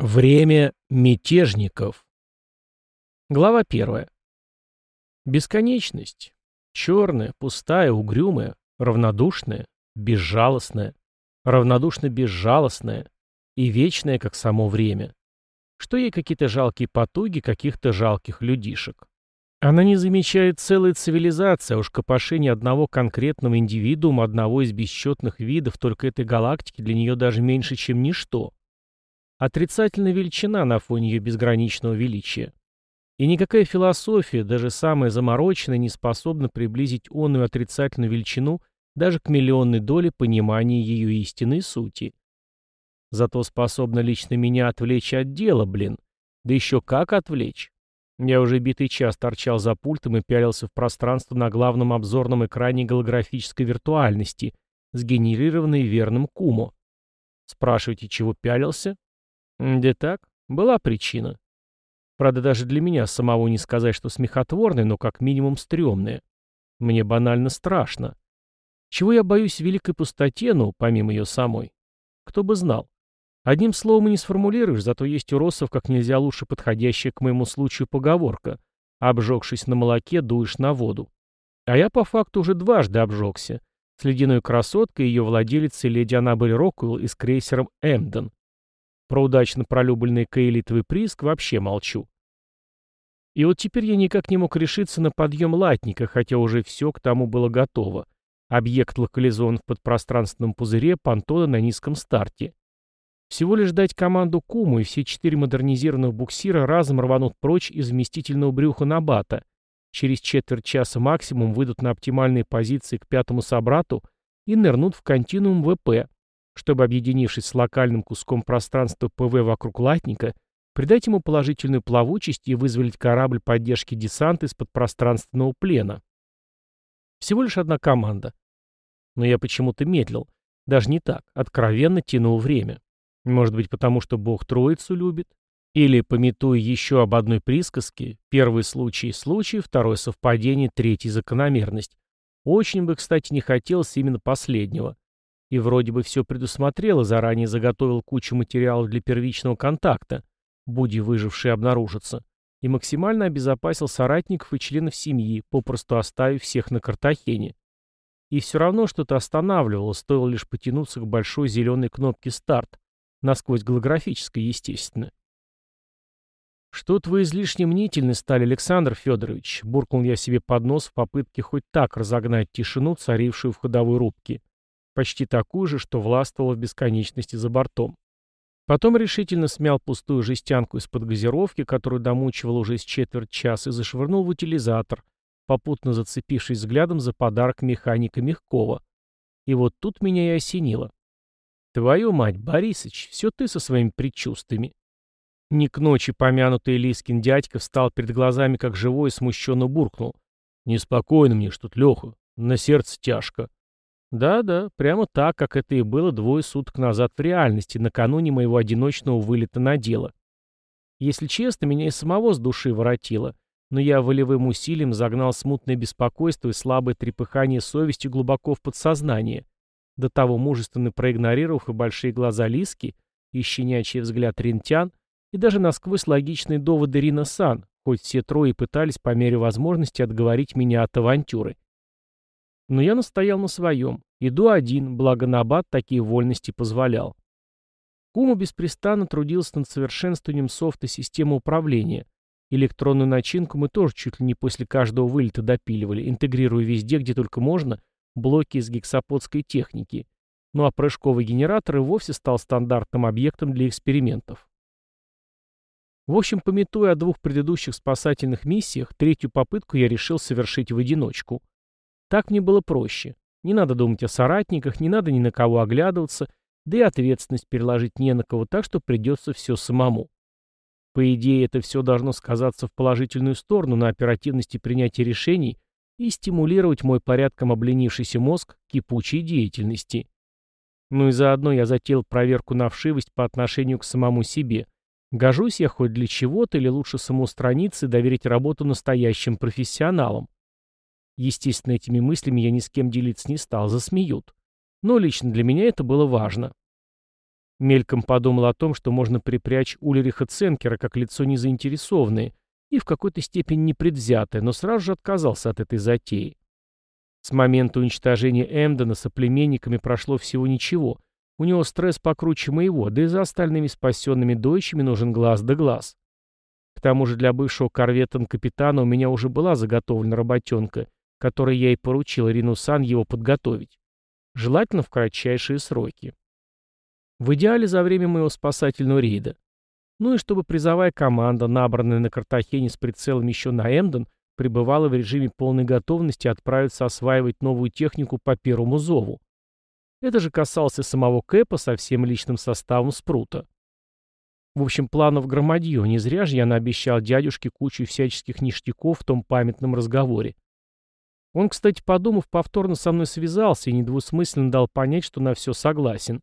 Время мятежников. Глава первая. Бесконечность. Черная, пустая, угрюмая, равнодушная, безжалостная, равнодушно-безжалостная и вечная, как само время. Что ей какие-то жалкие потуги каких-то жалких людишек. Она не замечает целой цивилизации, а уж копошение одного конкретного индивидуума, одного из бесчетных видов только этой галактики для нее даже меньше, чем ничто. Отрицательная величина на фоне ее безграничного величия. И никакая философия, даже самая замороченная, не способна приблизить онную отрицательную величину даже к миллионной доле понимания ее истинной сути. Зато способна лично меня отвлечь от дела, блин. Да еще как отвлечь. Я уже битый час торчал за пультом и пялился в пространство на главном обзорном экране голографической виртуальности, сгенерированной верным Кумо. Спрашиваете, чего пялился? Да так, была причина. Правда, даже для меня самого не сказать, что смехотворная, но как минимум стрёмная. Мне банально страшно. Чего я боюсь в великой пустоте, ну, помимо ее самой? Кто бы знал. Одним словом и не сформулируешь, зато есть у россов как нельзя лучше подходящая к моему случаю поговорка. Обжегшись на молоке, дуешь на воду. А я по факту уже дважды обжегся. С ледяной красоткой ее владелицей леди Аннабель Роквелл и с крейсером «Эмден». Про удачно пролюбленный каэлитовый прииск вообще молчу. И вот теперь я никак не мог решиться на подъем латника, хотя уже все к тому было готово. Объект локализован в подпространственном пузыре понтона на низком старте. Всего лишь дать команду Куму, и все четыре модернизированных буксира разом рванут прочь из вместительного брюха Набата. Через четверть часа максимум выйдут на оптимальные позиции к пятому собрату и нырнут в континуум ВП, чтобы, объединившись с локальным куском пространства ПВ вокруг латника, придать ему положительную плавучесть и вызволить корабль поддержки десанта из-под пространственного плена. Всего лишь одна команда. Но я почему-то медлил. Даже не так, откровенно тянул время. Может быть, потому что Бог Троицу любит? Или, пометуя еще об одной присказке, первый случай – случай, второй – совпадение, третий – закономерность. Очень бы, кстати, не хотелось именно последнего. И вроде бы все предусмотрел заранее заготовил кучу материалов для первичного контакта, буди выжившие обнаружатся, и максимально обезопасил соратников и членов семьи, попросту оставив всех на Картахене. И все равно что-то останавливало, стоило лишь потянуться к большой зеленой кнопке «Старт», насквозь голографической, естественно. «Что-то вы излишне мнительны стали, Александр Федорович», — буркнул я себе под нос в попытке хоть так разогнать тишину, царившую в ходовой рубке почти такую же, что властвовала в бесконечности за бортом. Потом решительно смял пустую жестянку из-под газировки, которую домучивал уже с четверть часа, и зашвырнул в утилизатор, попутно зацепившись взглядом за подарок механика Мягкова. И вот тут меня и осенило. «Твою мать, Борисыч, все ты со своими предчувствиями». Не к ночи помянутый Лискин дядька встал перед глазами, как живой, и смущенно буркнул. «Неспокойно мне что-то, Леха, на сердце тяжко». Да-да, прямо так, как это и было двое суток назад в реальности, накануне моего одиночного вылета на дело. Если честно, меня и самого с души воротило, но я волевым усилием загнал смутное беспокойство и слабое трепыхание совести глубоко в подсознание, до того мужественно проигнорировав и большие глаза Лиски, и щенячий взгляд рентян, и даже насквозь логичные доводы Рина Сан, хоть все трое пытались по мере возможности отговорить меня от авантюры. Но я настоял на своем. Иду один, благо Набат такие вольности позволял. Кума беспрестанно трудился над совершенствованием софта системы управления. Электронную начинку мы тоже чуть ли не после каждого вылета допиливали, интегрируя везде, где только можно, блоки из гексаподской техники. Ну а прыжковый генератор и вовсе стал стандартным объектом для экспериментов. В общем, пометуя о двух предыдущих спасательных миссиях, третью попытку я решил совершить в одиночку – так мне было проще. Не надо думать о соратниках, не надо ни на кого оглядываться, да и ответственность переложить не на кого, так что придется все самому. По идее, это все должно сказаться в положительную сторону на оперативности принятия решений и стимулировать мой порядком обленившийся мозг кипучей деятельности. Ну и заодно я затеял проверку на вшивость по отношению к самому себе. Гожусь я хоть для чего-то или лучше самоустраниться и доверить работу настоящим профессионалам. Естественно, этими мыслями я ни с кем делиться не стал, засмеют. Но лично для меня это было важно. Мельком подумал о том, что можно припрячь Ульриха Ценкера как лицо незаинтересованное и в какой-то степени непредвзятое, но сразу же отказался от этой затеи. С момента уничтожения Эмдена соплеменниками прошло всего ничего. У него стресс покруче моего, да и за остальными спасенными дойчами нужен глаз да глаз. К тому же для бывшего корветтон-капитана у меня уже была заготовлена работенка, которой я и поручил Ринусан его подготовить. Желательно в кратчайшие сроки. В идеале за время моего спасательного рейда. Ну и чтобы призовая команда, набранная на Картахене с прицелом еще на Эмден, пребывала в режиме полной готовности отправиться осваивать новую технику по первому зову. Это же касался самого Кэпа со всем личным составом Спрута. В общем, планов громадье, не зря же я наобещал дядюшке кучу всяческих ништяков в том памятном разговоре. Он, кстати, подумав, повторно со мной связался и недвусмысленно дал понять, что на все согласен.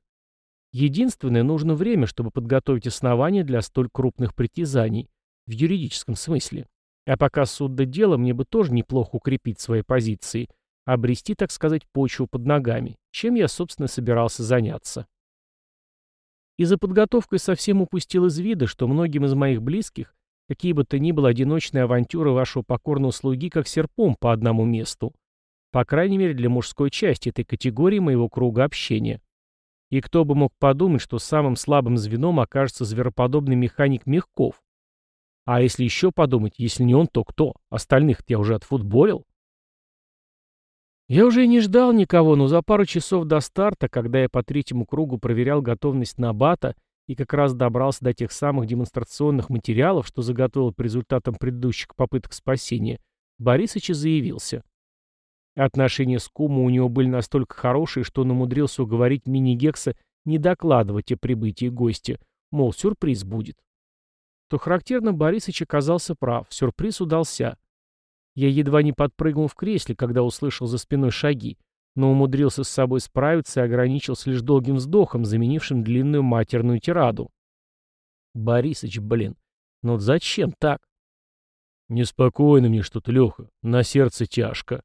Единственное, нужно время, чтобы подготовить основания для столь крупных притязаний, в юридическом смысле. А пока суд до дела, мне бы тоже неплохо укрепить свои позиции, обрести, так сказать, почву под ногами, чем я, собственно, собирался заняться. И за подготовкой совсем упустил из вида, что многим из моих близких, какие бы то ни было одиночные авантюры вашего покорного слуги, как серпом по одному месту. По крайней мере, для мужской части этой категории моего круга общения. И кто бы мог подумать, что самым слабым звеном окажется звероподобный механик Мягков, а если еще подумать, если не он, то кто? Остальных я уже отфутболил? Я уже и не ждал никого, но за пару часов до старта, когда я по третьему кругу проверял готовность Набата и как раз добрался до тех самых демонстрационных материалов, что заготовил по результатам предыдущих попыток спасения, Борисыч и заявился. Отношения с Куму у него были настолько хорошие, что он умудрился уговорить мини-гекса не докладывать о прибытии гостя, мол, сюрприз будет. То характерно, Борисыч оказался прав, сюрприз удался. Я едва не подпрыгнул в кресле, когда услышал за спиной шаги, но умудрился с собой справиться и ограничился лишь долгим вздохом, заменившим длинную матерную тираду. Борисыч, блин, ну зачем так? Неспокойно мне что-то, Леха, на сердце тяжко.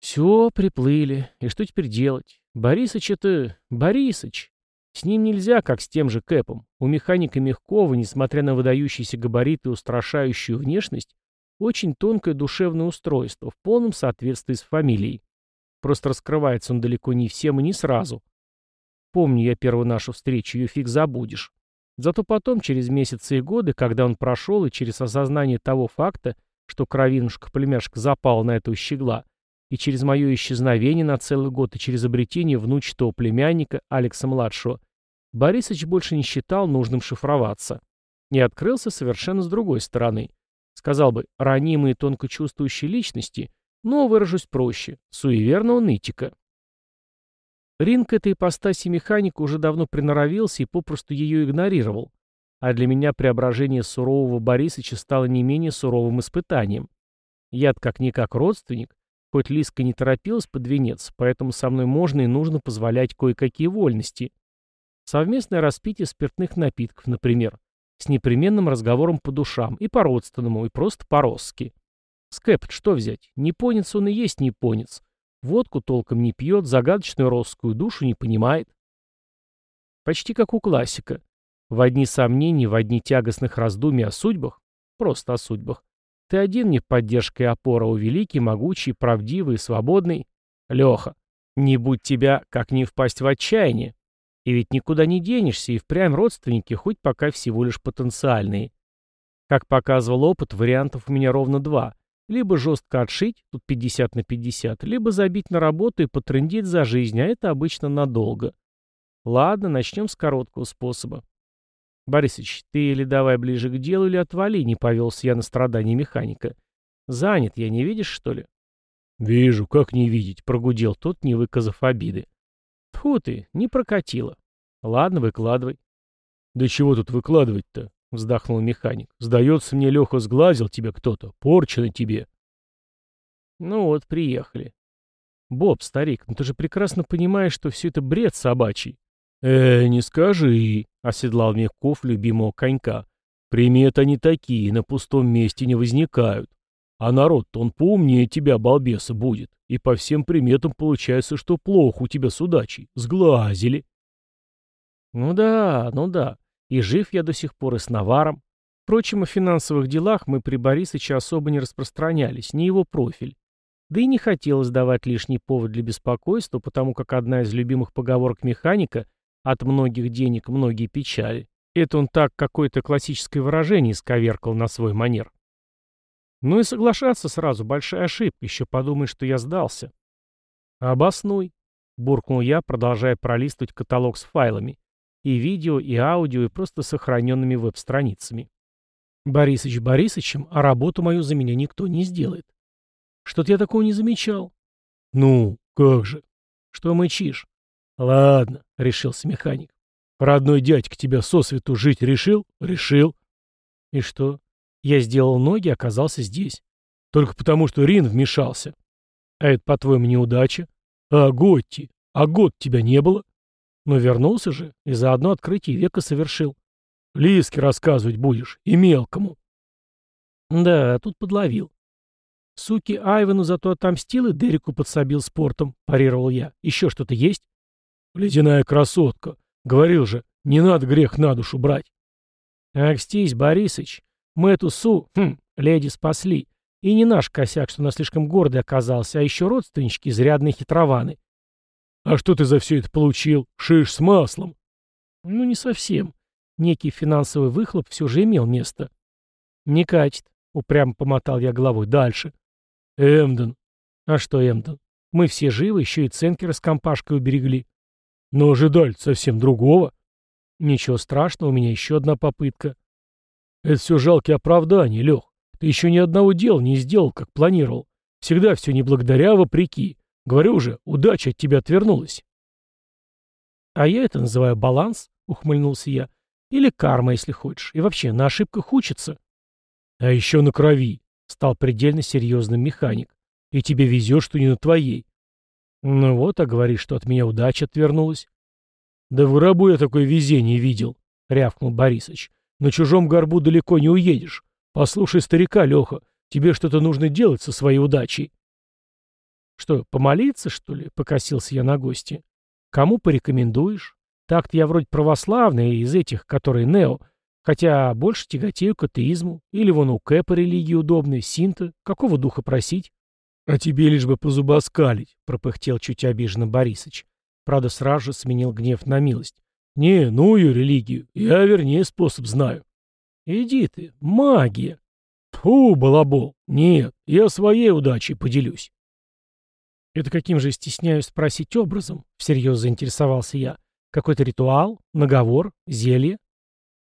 Все, приплыли. И что теперь делать? Борисыч это... Борисыч. С ним нельзя, как с тем же Кэпом. У механика Мягкова, несмотря на выдающиеся габариты и устрашающую внешность, очень тонкое душевное устройство, в полном соответствии с фамилией. Просто раскрывается он далеко не всем и не сразу. Помню я первую нашу встречу, ее фиг забудешь. Зато потом, через месяцы и годы, когда он прошел, и через осознание того факта, что кровинушка-племяшка запал на эту щегла, и через мое исчезновение на целый год, и через обретение внучатого племянника Алекса-младшего, Борисыч больше не считал нужным шифроваться. И открылся совершенно с другой стороны. Сказал бы, ранимые тонко чувствующие личности, но выражусь проще, суеверного нытика. Ринг этой ипостаси механика уже давно приноровился и попросту ее игнорировал. А для меня преображение сурового Борисыча стало не менее суровым испытанием. Я как-никак родственник, Хоть Лиска не торопилась под венец, поэтому со мной можно и нужно позволять кое-какие вольности. Совместное распитие спиртных напитков, например, с непременным разговором по душам, и по-родственному, и просто по-росски. Скепт, что взять? Непонец он и есть непонец. Водку толком не пьет, загадочную росскую душу не понимает. Почти как у классика. В одни сомнений, в одни тягостных раздумий о судьбах, просто о судьбах, ты один мне поддержка и опора, у великий, могучий, правдивый, свободный. Леха, не будь тебя, как не впасть в отчаяние. И ведь никуда не денешься, и впрямь родственники, хоть пока всего лишь потенциальные. Как показывал опыт, вариантов у меня ровно два. Либо жестко отшить, тут 50 на 50, либо забить на работу и потрындеть за жизнь, а это обычно надолго. Ладно, начнем с короткого способа. «Борисыч, ты или давай ближе к делу, или отвали», — не повелся я на страдания механика. «Занят я, не видишь, что ли?» «Вижу, как не видеть», — прогудел тот, не выказав обиды. «Тьфу ты, не прокатило. Ладно, выкладывай». «Да чего тут выкладывать-то?» — вздохнул механик. «Сдается мне, Леха, сглазил тебя кто-то. Порчено тебе». «Ну вот, приехали». «Боб, старик, ну ты же прекрасно понимаешь, что все это бред собачий». «Э, не скажи», — оседлал Мягков любимого конька. «Приметы они такие, на пустом месте не возникают. А народ-то он поумнее тебя, балбеса, будет. И по всем приметам получается, что плохо у тебя с удачей. Сглазили». Ну да, ну да. И жив я до сих пор и с наваром. Впрочем, о финансовых делах мы при Борисыче особо не распространялись, не его профиль. Да и не хотелось давать лишний повод для беспокойства, потому как одна из любимых поговорок механика «от многих денег многие печали» это он так какое-то классическое выражение исковеркал на свой манер. Ну и соглашаться сразу большая ошибка, еще подумай, что я сдался. Обоснуй, буркнул я, продолжая пролистывать каталог с файлами. И видео, и аудио, и просто сохраненными веб-страницами. Борисыч Борисычем, а работу мою за меня никто не сделает. Что-то я такого не замечал. Ну, как же? Что мычишь? Ладно, решился механик. Родной дядька тебя сосвету жить решил? Решил. И что? Я сделал ноги оказался здесь. Только потому, что Рин вмешался. А это, по-твоему, неудача? А Готти? А год тебя не было? Но вернулся же и заодно открытие века совершил. Лиске рассказывать будешь, и мелкому. Да, тут подловил. Суки Айвану зато отомстил и Дереку подсобил спортом, парировал я. Еще что-то есть? Ледяная красотка. Говорил же, не надо грех на душу брать. Акстись, Борисыч, мы эту Су, хм, леди спасли. И не наш косяк, что она слишком гордый оказался, а еще родственнички изрядные хитрованы. А что ты за все это получил? Шиш с маслом? Ну, не совсем. Некий финансовый выхлоп все же имел место. Не катит. Упрямо помотал я головой. Дальше. Эмден. А что Эмден? Мы все живы, еще и ценкеры с компашкой уберегли. Но ожидали совсем другого. Ничего страшного, у меня еще одна попытка. Это все жалкие оправдания, Лех. Ты еще ни одного дела не сделал, как планировал. Всегда все не благодаря, а вопреки. Говорю же, удача от тебя отвернулась. А я это называю баланс, ухмыльнулся я. Или карма, если хочешь. И вообще, на ошибках учатся. А еще на крови, стал предельно серьезным механик. И тебе везет, что не на твоей. Ну вот, а говоришь, что от меня удача отвернулась. Да в гробу я такое везение видел, рявкнул Борисович. На чужом горбу далеко не уедешь. Послушай старика, Леха, тебе что-то нужно делать со своей удачей. Что, помолиться, что ли? Покосился я на гости. Кому порекомендуешь? Так-то я вроде православный, из этих, которые нео, хотя больше тяготею к атеизму. Или вон у Кэпа религии удобной, синта. Какого духа просить? А тебе лишь бы позубоскалить, пропыхтел чуть обиженно Борисыч. Правда, сразу же сменил гнев на милость. «Не, ну ее религию. Я вернее способ знаю». «Иди ты, магия». «Фу, балабол. Нет, я своей удачей поделюсь». «Это каким же, стесняюсь спросить образом?» — всерьез заинтересовался я. «Какой-то ритуал? Наговор? Зелье?»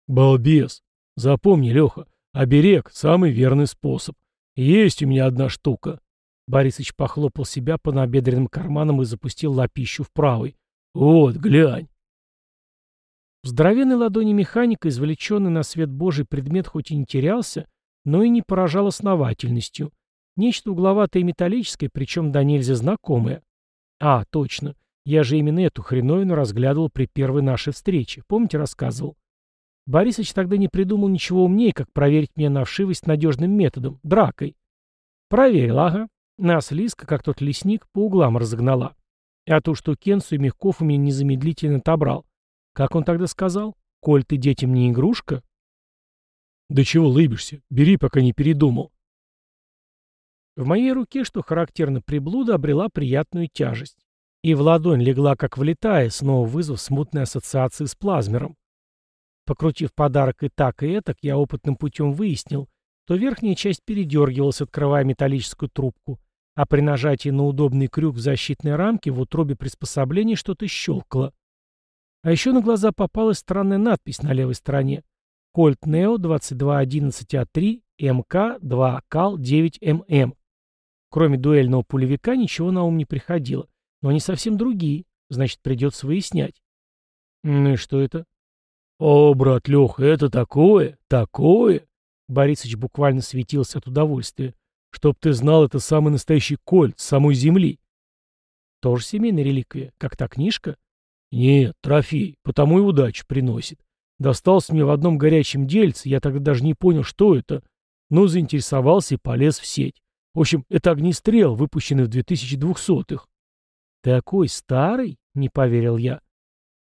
«Балбес. Запомни, Леха, оберег — самый верный способ. Есть у меня одна штука». Борисыч похлопал себя по набедренным карманам и запустил лапищу в правый. «Вот, глянь». В здоровенной ладони механика, извлеченный на свет Божий предмет хоть и не терялся, но и не поражал основательностью. Нечто угловатое и металлическое, причем до нельзя знакомое. А, точно. Я же именно эту хреновину разглядывал при первой нашей встрече. Помните, рассказывал? Борисович тогда не придумал ничего умнее, как проверить меня на вшивость надежным методом — дракой. Проверил, ага. Нас Лиска, как тот лесник, по углам разогнала. А ту штукенцу и мягков у меня незамедлительно отобрал. Как он тогда сказал? Коль ты детям не игрушка? Да чего лыбишься? Бери, пока не передумал. В моей руке, что характерно приблуда, обрела приятную тяжесть. И в ладонь легла, как влетая, снова вызвав смутные ассоциации с плазмером. Покрутив подарок и так, и этак, я опытным путем выяснил, то верхняя часть передергивалась, открывая металлическую трубку, а при нажатии на удобный крюк в защитной рамке в утробе приспособления что-то щелкало. А еще на глаза попалась странная надпись на левой стороне. Кольт Нео 2211А3 МК2 Кал 9ММ. Кроме дуэльного пулевика ничего на ум не приходило. Но они совсем другие, значит, придется выяснять. Ну и что это? О, брат Леха, это такое, такое. Борисыч буквально светился от удовольствия. Чтоб ты знал, это самый настоящий кольт самой земли. Тоже семейная реликвия, как та книжка? Нет, трофей, потому и удачу приносит. Достался мне в одном горячем дельце, я тогда даже не понял, что это, но заинтересовался и полез в сеть. В общем, это огнестрел, выпущенный в 2200-х. «Такой старый?» — не поверил я.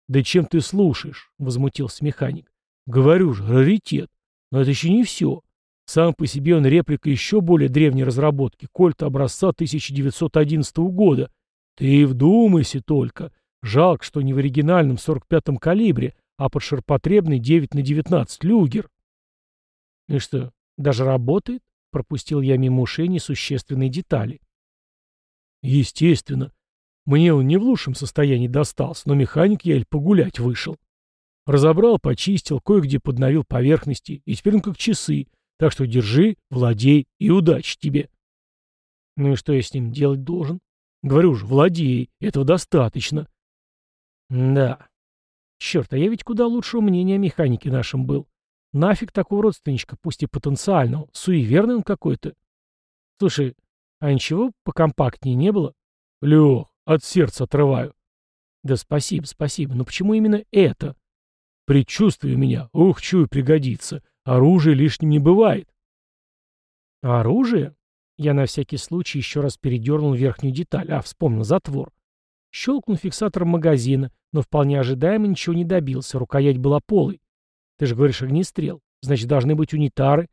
«Да чем ты слушаешь?» — возмутился механик. «Говорю же, раритет. Но это еще не все. Сам по себе он реплика еще более древней разработки, кольта образца 1911 года. Ты вдумайся только. Жалко, что не в оригинальном 45-м калибре, а под ширпотребный 9 на 19 люгер. И что, даже работает? Пропустил я мимо ушей несущественные детали. Естественно. Мне он не в лучшем состоянии достался, но механик я или погулять вышел. Разобрал, почистил, кое-где подновил поверхности, и теперь он как часы. Так что держи, владей и удачи тебе. Ну и что я с ним делать должен? Говорю же, владей, этого достаточно. Да. Черт, а я ведь куда лучшего мнения о механике нашем был. Нафиг такого родственничка, пусть и потенциального. Суеверный он какой-то. Слушай, а ничего покомпактнее не было? Лех, от сердца отрываю. Да спасибо, спасибо. Но почему именно это? Предчувствие у меня. Ух, чую, пригодится. Оружие лишним не бывает. А оружие? Я на всякий случай еще раз передернул верхнюю деталь. А, вспомнил, затвор. Щелкнул фиксатором магазина, но вполне ожидаемо ничего не добился. Рукоять была полой. Ты же говоришь огнестрел. Значит, должны быть унитары.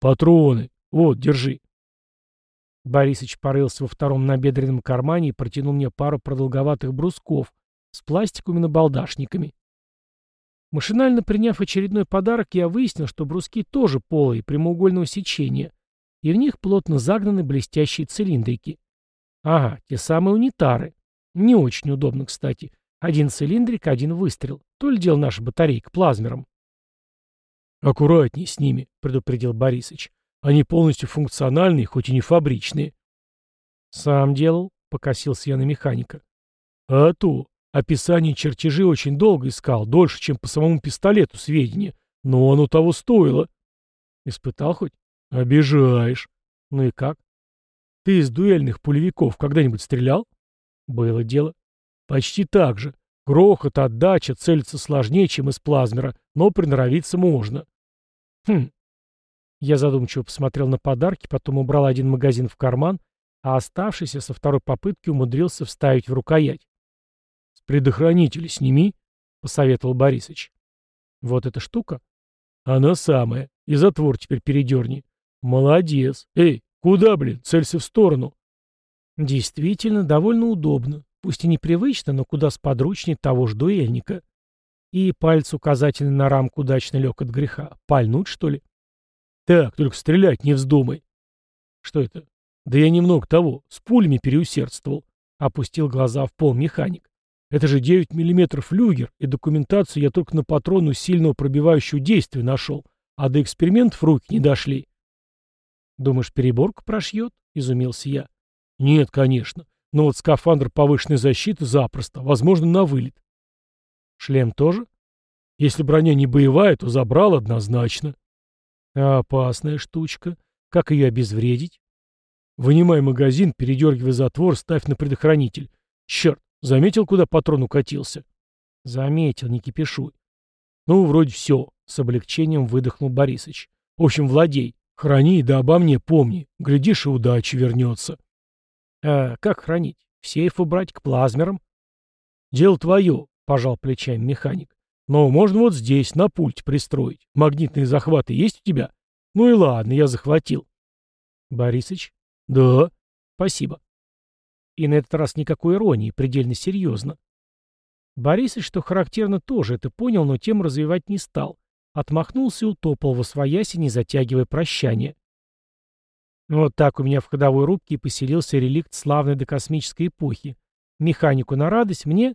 Патроны. Вот, держи. Борисыч порылся во втором набедренном кармане и протянул мне пару продолговатых брусков с пластиковыми набалдашниками. Машинально приняв очередной подарок, я выяснил, что бруски тоже полые, прямоугольного сечения, и в них плотно загнаны блестящие цилиндрики. Ага, те самые унитары. Не очень удобно, кстати. Один цилиндрик, один выстрел. То ли дело наша батарейка плазмером. «Аккуратней с ними», — предупредил Борисыч. «Они полностью функциональные, хоть и не фабричные». «Сам делал», — покосился я на механика. «А то. Описание чертежи очень долго искал, дольше, чем по самому пистолету сведения. Но оно того стоило». «Испытал хоть?» «Обижаешь». «Ну и как?» «Ты из дуэльных пулевиков когда-нибудь стрелял?» «Было дело». «Почти так же. Грохот, отдача, целиться сложнее, чем из плазмера, но приноровиться можно. Хм. Я задумчиво посмотрел на подарки, потом убрал один магазин в карман, а оставшийся со второй попытки умудрился вставить в рукоять. «С предохранителя сними», — посоветовал Борисыч. «Вот эта штука?» «Она самая. И затвор теперь передерни». «Молодец. Эй, куда, блин? Целься в сторону». Действительно, довольно удобно. Пусть и непривычно, но куда сподручнее того же дуэльника. И палец указательный на рамку удачно лег от греха. Пальнуть, что ли? Так, только стрелять не вздумай. Что это? Да я немного того, с пулями переусердствовал. Опустил глаза в пол механик. Это же 9 миллиметров люгер, и документацию я только на патрону сильного пробивающего действия нашел, а до экспериментов руки не дошли. Думаешь, переборка прошьет? Изумился я. Нет, конечно. Но вот скафандр повышенной защиты запросто, возможно, на вылет. Шлем тоже? Если броня не боевая, то забрал однозначно. А опасная штучка. Как ее обезвредить? Вынимай магазин, передергивай затвор, ставь на предохранитель. Черт, заметил, куда патрон укатился? Заметил, не кипишуй. Ну, вроде все, с облегчением выдохнул Борисыч. В общем, владей. Храни, да обо мне помни. Глядишь, и удача вернется. А как хранить? В сейф убрать к плазмерам? Дело твое, — пожал плечами механик. «Но можно вот здесь, на пульте пристроить. Магнитные захваты есть у тебя?» «Ну и ладно, я захватил». «Борисыч?» «Да». «Спасибо». И на этот раз никакой иронии, предельно серьезно. Борисыч, что характерно, тоже это понял, но тем развивать не стал. Отмахнулся и утопал во свояси, не затягивая прощание. Вот так у меня в ходовой рубке и поселился реликт славной докосмической эпохи. Механику на радость, мне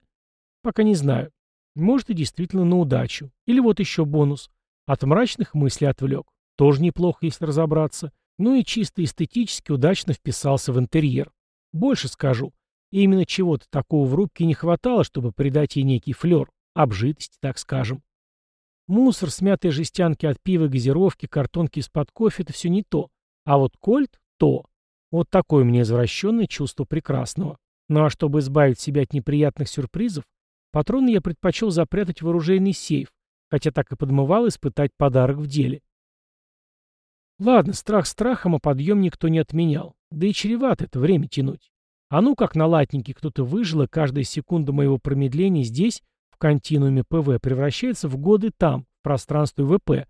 Пока не знаю. Может и действительно на удачу. Или вот еще бонус. От мрачных мыслей отвлек. Тоже неплохо, если разобраться. Ну и чисто эстетически удачно вписался в интерьер. Больше скажу. именно чего-то такого в рубке не хватало, чтобы придать ей некий флер. Обжитости, так скажем. Мусор, смятые жестянки от пива, газировки, картонки из-под кофе — это все не то. А вот кольт — то. Вот такое мне извращенное чувство прекрасного. Ну а чтобы избавить себя от неприятных сюрпризов, Патроны я предпочел запрятать в оружейный сейф, хотя так и подмывал испытать подарок в деле. Ладно, страх страхом, а подъем никто не отменял. Да и чревато это время тянуть. А ну как на латнике кто-то выжил, и каждая секунда моего промедления здесь, в континууме ПВ превращается в годы там, в пространстве ВП.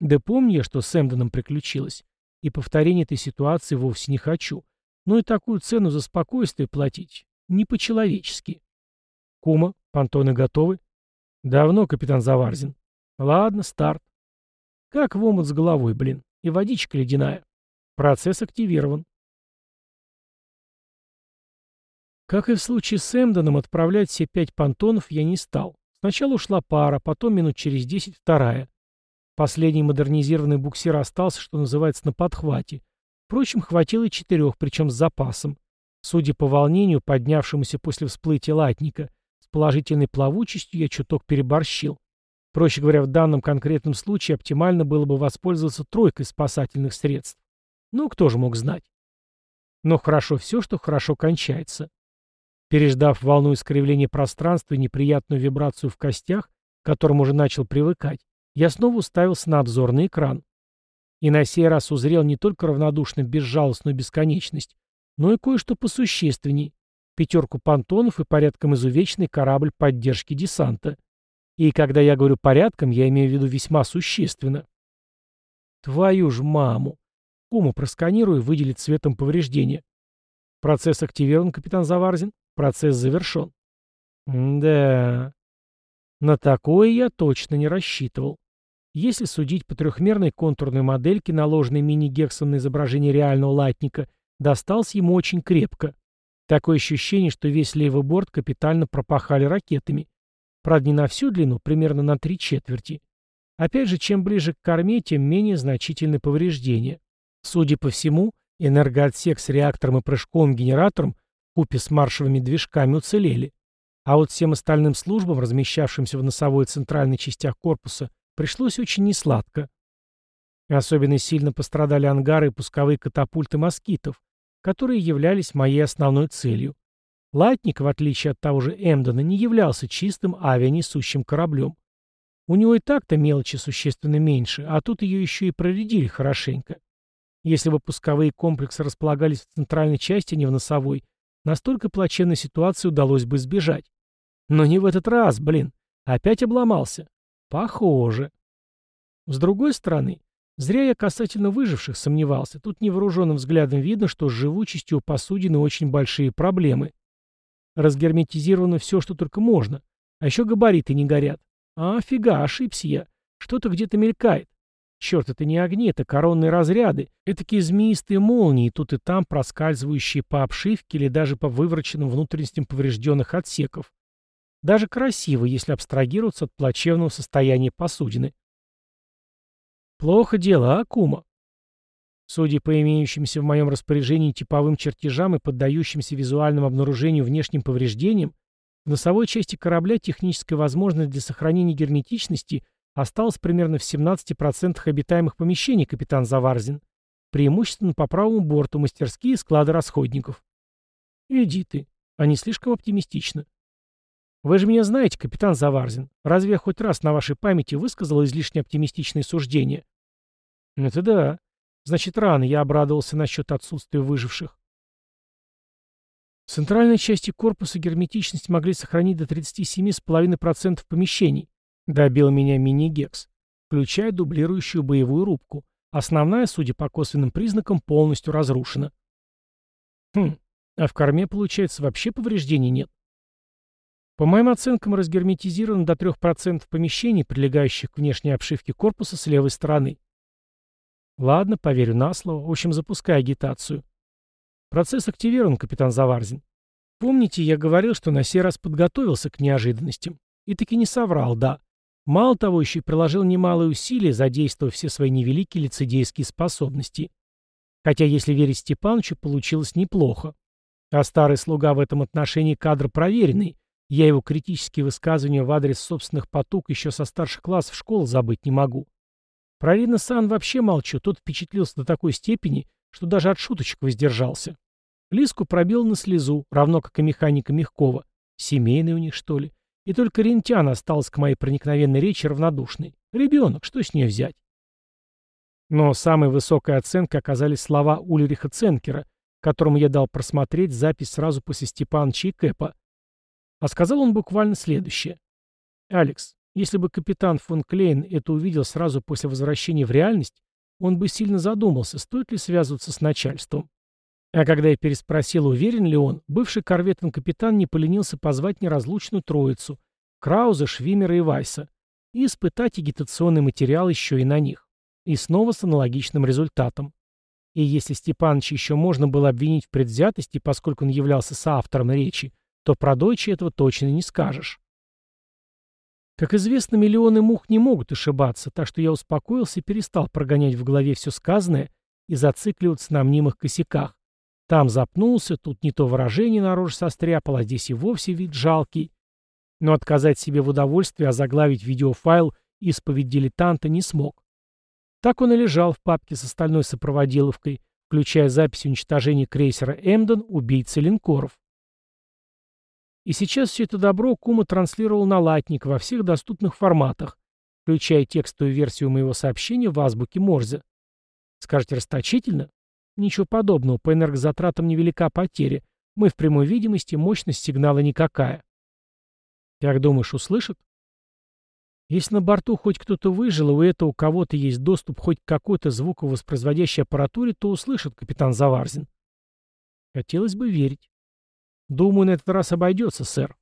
Да помню я, что с Эмденом приключилось. И повторение этой ситуации вовсе не хочу. Но и такую цену за спокойствие платить не по-человечески. Кума, понтоны готовы? Давно, капитан Заварзин. Ладно, старт. Как в омут с головой, блин. И водичка ледяная. Процесс активирован. Как и в случае с Эмдоном, отправлять все пять понтонов я не стал. Сначала ушла пара, потом минут через десять вторая. Последний модернизированный буксир остался, что называется, на подхвате. Впрочем, хватило и четырех, причем с запасом. Судя по волнению, поднявшемуся после всплытия латника, положительной плавучестью я чуток переборщил. Проще говоря, в данном конкретном случае оптимально было бы воспользоваться тройкой спасательных средств. Ну, кто же мог знать? Но хорошо все, что хорошо кончается. Переждав волну искривления пространства и неприятную вибрацию в костях, к которым уже начал привыкать, я снова уставился на обзорный экран. И на сей раз узрел не только равнодушно безжалостную бесконечность, но и кое-что посущественней — пятерку понтонов и порядком изувеченный корабль поддержки десанта. И когда я говорю «порядком», я имею в виду весьма существенно. Твою ж маму! Куму просканирую и выделит цветом повреждения. Процесс активирован, капитан Заварзин. Процесс завершен. да. На такое я точно не рассчитывал. Если судить по трехмерной контурной модельке, наложенной мини-гексом на изображение реального латника, достался ему очень крепко. Такое ощущение, что весь левый борт капитально пропахали ракетами. Правда, не на всю длину, примерно на три четверти. Опять же, чем ближе к корме, тем менее значительны повреждения. Судя по всему, энергоотсек с реактором и прыжковым генератором купе с маршевыми движками уцелели. А вот всем остальным службам, размещавшимся в носовой и центральной частях корпуса, пришлось очень несладко. Особенно сильно пострадали ангары и пусковые катапульты москитов, которые являлись моей основной целью. Латник, в отличие от того же Эмдена, не являлся чистым авианесущим кораблем. У него и так-то мелочи существенно меньше, а тут ее еще и проредили хорошенько. Если бы пусковые комплексы располагались в центральной части, а не в носовой, настолько плачевной ситуации удалось бы избежать. Но не в этот раз, блин. Опять обломался. Похоже. С другой стороны, зря я касательно выживших сомневался. Тут невооруженным взглядом видно, что с живучестью у посудины очень большие проблемы. Разгерметизировано все, что только можно. А еще габариты не горят. А, фига, ошибся я. Что-то где-то мелькает. Черт, это не огни, это коронные разряды. Это такие змеистые молнии, тут и там проскальзывающие по обшивке или даже по вывороченным внутренностям поврежденных отсеков. Даже красиво, если абстрагироваться от плачевного состояния посудины. Плохо дело, а, Кума? Судя по имеющимся в моем распоряжении типовым чертежам и поддающимся визуальному обнаружению внешним повреждениям, в носовой части корабля техническая возможность для сохранения герметичности Осталось примерно в 17% обитаемых помещений, капитан Заварзин. Преимущественно по правому борту мастерские склады расходников. Иди ты. Они слишком оптимистично. Вы же меня знаете, капитан Заварзин. Разве я хоть раз на вашей памяти высказал излишне оптимистичные суждения? Это да. Значит, рано я обрадовался насчет отсутствия выживших. В центральной части корпуса герметичность могли сохранить до 37,5% помещений. Добил меня мини-гекс, включая дублирующую боевую рубку. Основная, судя по косвенным признакам, полностью разрушена. Хм, а в корме, получается, вообще повреждений нет. По моим оценкам, разгерметизировано до 3% помещений, прилегающих к внешней обшивке корпуса с левой стороны. Ладно, поверю на слово. В общем, запускай агитацию. Процесс активирован, капитан Заварзин. Помните, я говорил, что на сей раз подготовился к неожиданностям. И таки не соврал, да. Мало того, еще и приложил немалые усилия, задействовав все свои невеликие лицедейские способности. Хотя, если верить Степановичу, получилось неплохо. А старый слуга в этом отношении кадр проверенный. Я его критические высказывания в адрес собственных потуг еще со старших классов школы забыть не могу. Про Рина Сан вообще молчу, тот впечатлился до такой степени, что даже от шуточек воздержался. Лиску пробил на слезу, равно как и механика Мягкова. Семейный у них, что ли? И только Рентян осталась к моей проникновенной речи равнодушной. Ребенок, что с нее взять? Но самой высокой оценкой оказались слова Ульриха Ценкера, которому я дал просмотреть запись сразу после Степановича и Кэпа. А сказал он буквально следующее. Алекс, если бы капитан фон Клейн это увидел сразу после возвращения в реальность, он бы сильно задумался, стоит ли связываться с начальством. А когда я переспросил, уверен ли он, бывший корветный капитан не поленился позвать неразлучную троицу — Крауза, Швимера и Вайса — и испытать агитационный материал еще и на них. И снова с аналогичным результатом. И если Степановича еще можно было обвинить в предвзятости, поскольку он являлся соавтором речи, то про Дойче этого точно не скажешь. Как известно, миллионы мух не могут ошибаться, так что я успокоился и перестал прогонять в голове все сказанное и зацикливаться на мнимых косяках. Там запнулся, тут не то выражение наружу состряпал, а здесь и вовсе вид жалкий. Но отказать себе в удовольствии озаглавить видеофайл «Исповедь дилетанта» не смог. Так он и лежал в папке с остальной сопроводиловкой, включая запись уничтожения крейсера «Эмден» убийцы линкоров. И сейчас все это добро Кума транслировал на латник во всех доступных форматах, включая текстовую версию моего сообщения в азбуке Морзе. Скажете, расточительно? Ничего подобного, по энергозатратам невелика потеря. Мы в прямой видимости, мощность сигнала никакая. Как думаешь, услышат? Если на борту хоть кто-то выжил, и у этого кого-то есть доступ хоть к какой-то звуковоспроизводящей аппаратуре, то услышит капитан Заварзин. Хотелось бы верить. Думаю, на этот раз обойдется, сэр.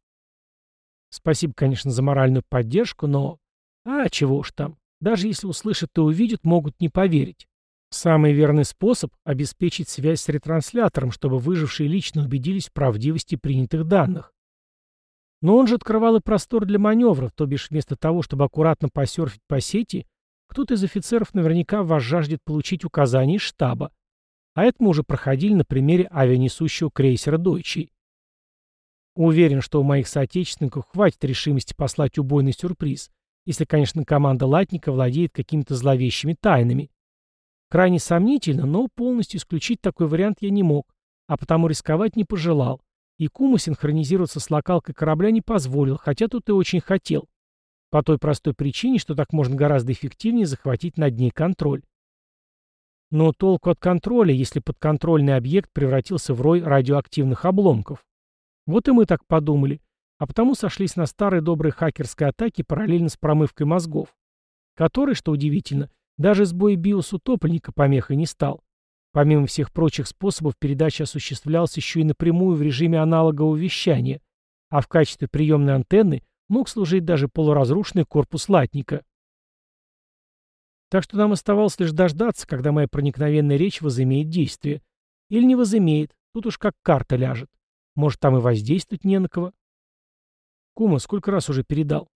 Спасибо, конечно, за моральную поддержку, но... А, чего уж там. Даже если услышат и увидят, могут не поверить. Самый верный способ — обеспечить связь с ретранслятором, чтобы выжившие лично убедились в правдивости принятых данных. Но он же открывал и простор для маневров, то бишь вместо того, чтобы аккуратно посерфить по сети, кто-то из офицеров наверняка вас жаждет получить указания штаба. А это мы уже проходили на примере авианесущего крейсера «Дойчий». Уверен, что у моих соотечественников хватит решимости послать убойный сюрприз, если, конечно, команда Латника владеет какими-то зловещими тайнами. Крайне сомнительно, но полностью исключить такой вариант я не мог, а потому рисковать не пожелал. И Кума синхронизироваться с локалкой корабля не позволил, хотя тут и очень хотел. По той простой причине, что так можно гораздо эффективнее захватить над ней контроль. Но толку от контроля, если подконтрольный объект превратился в рой радиоактивных обломков. Вот и мы так подумали, а потому сошлись на старой доброй хакерской атаке параллельно с промывкой мозгов, которой, что удивительно, даже сбой биос утопленника помехой не стал. Помимо всех прочих способов, передача осуществлялась еще и напрямую в режиме аналогового вещания, а в качестве приемной антенны мог служить даже полуразрушенный корпус латника. Так что нам оставалось лишь дождаться, когда моя проникновенная речь возымеет действие. Или не возымеет, тут уж как карта ляжет. Может, там и воздействовать не на кого. Кума, сколько раз уже передал?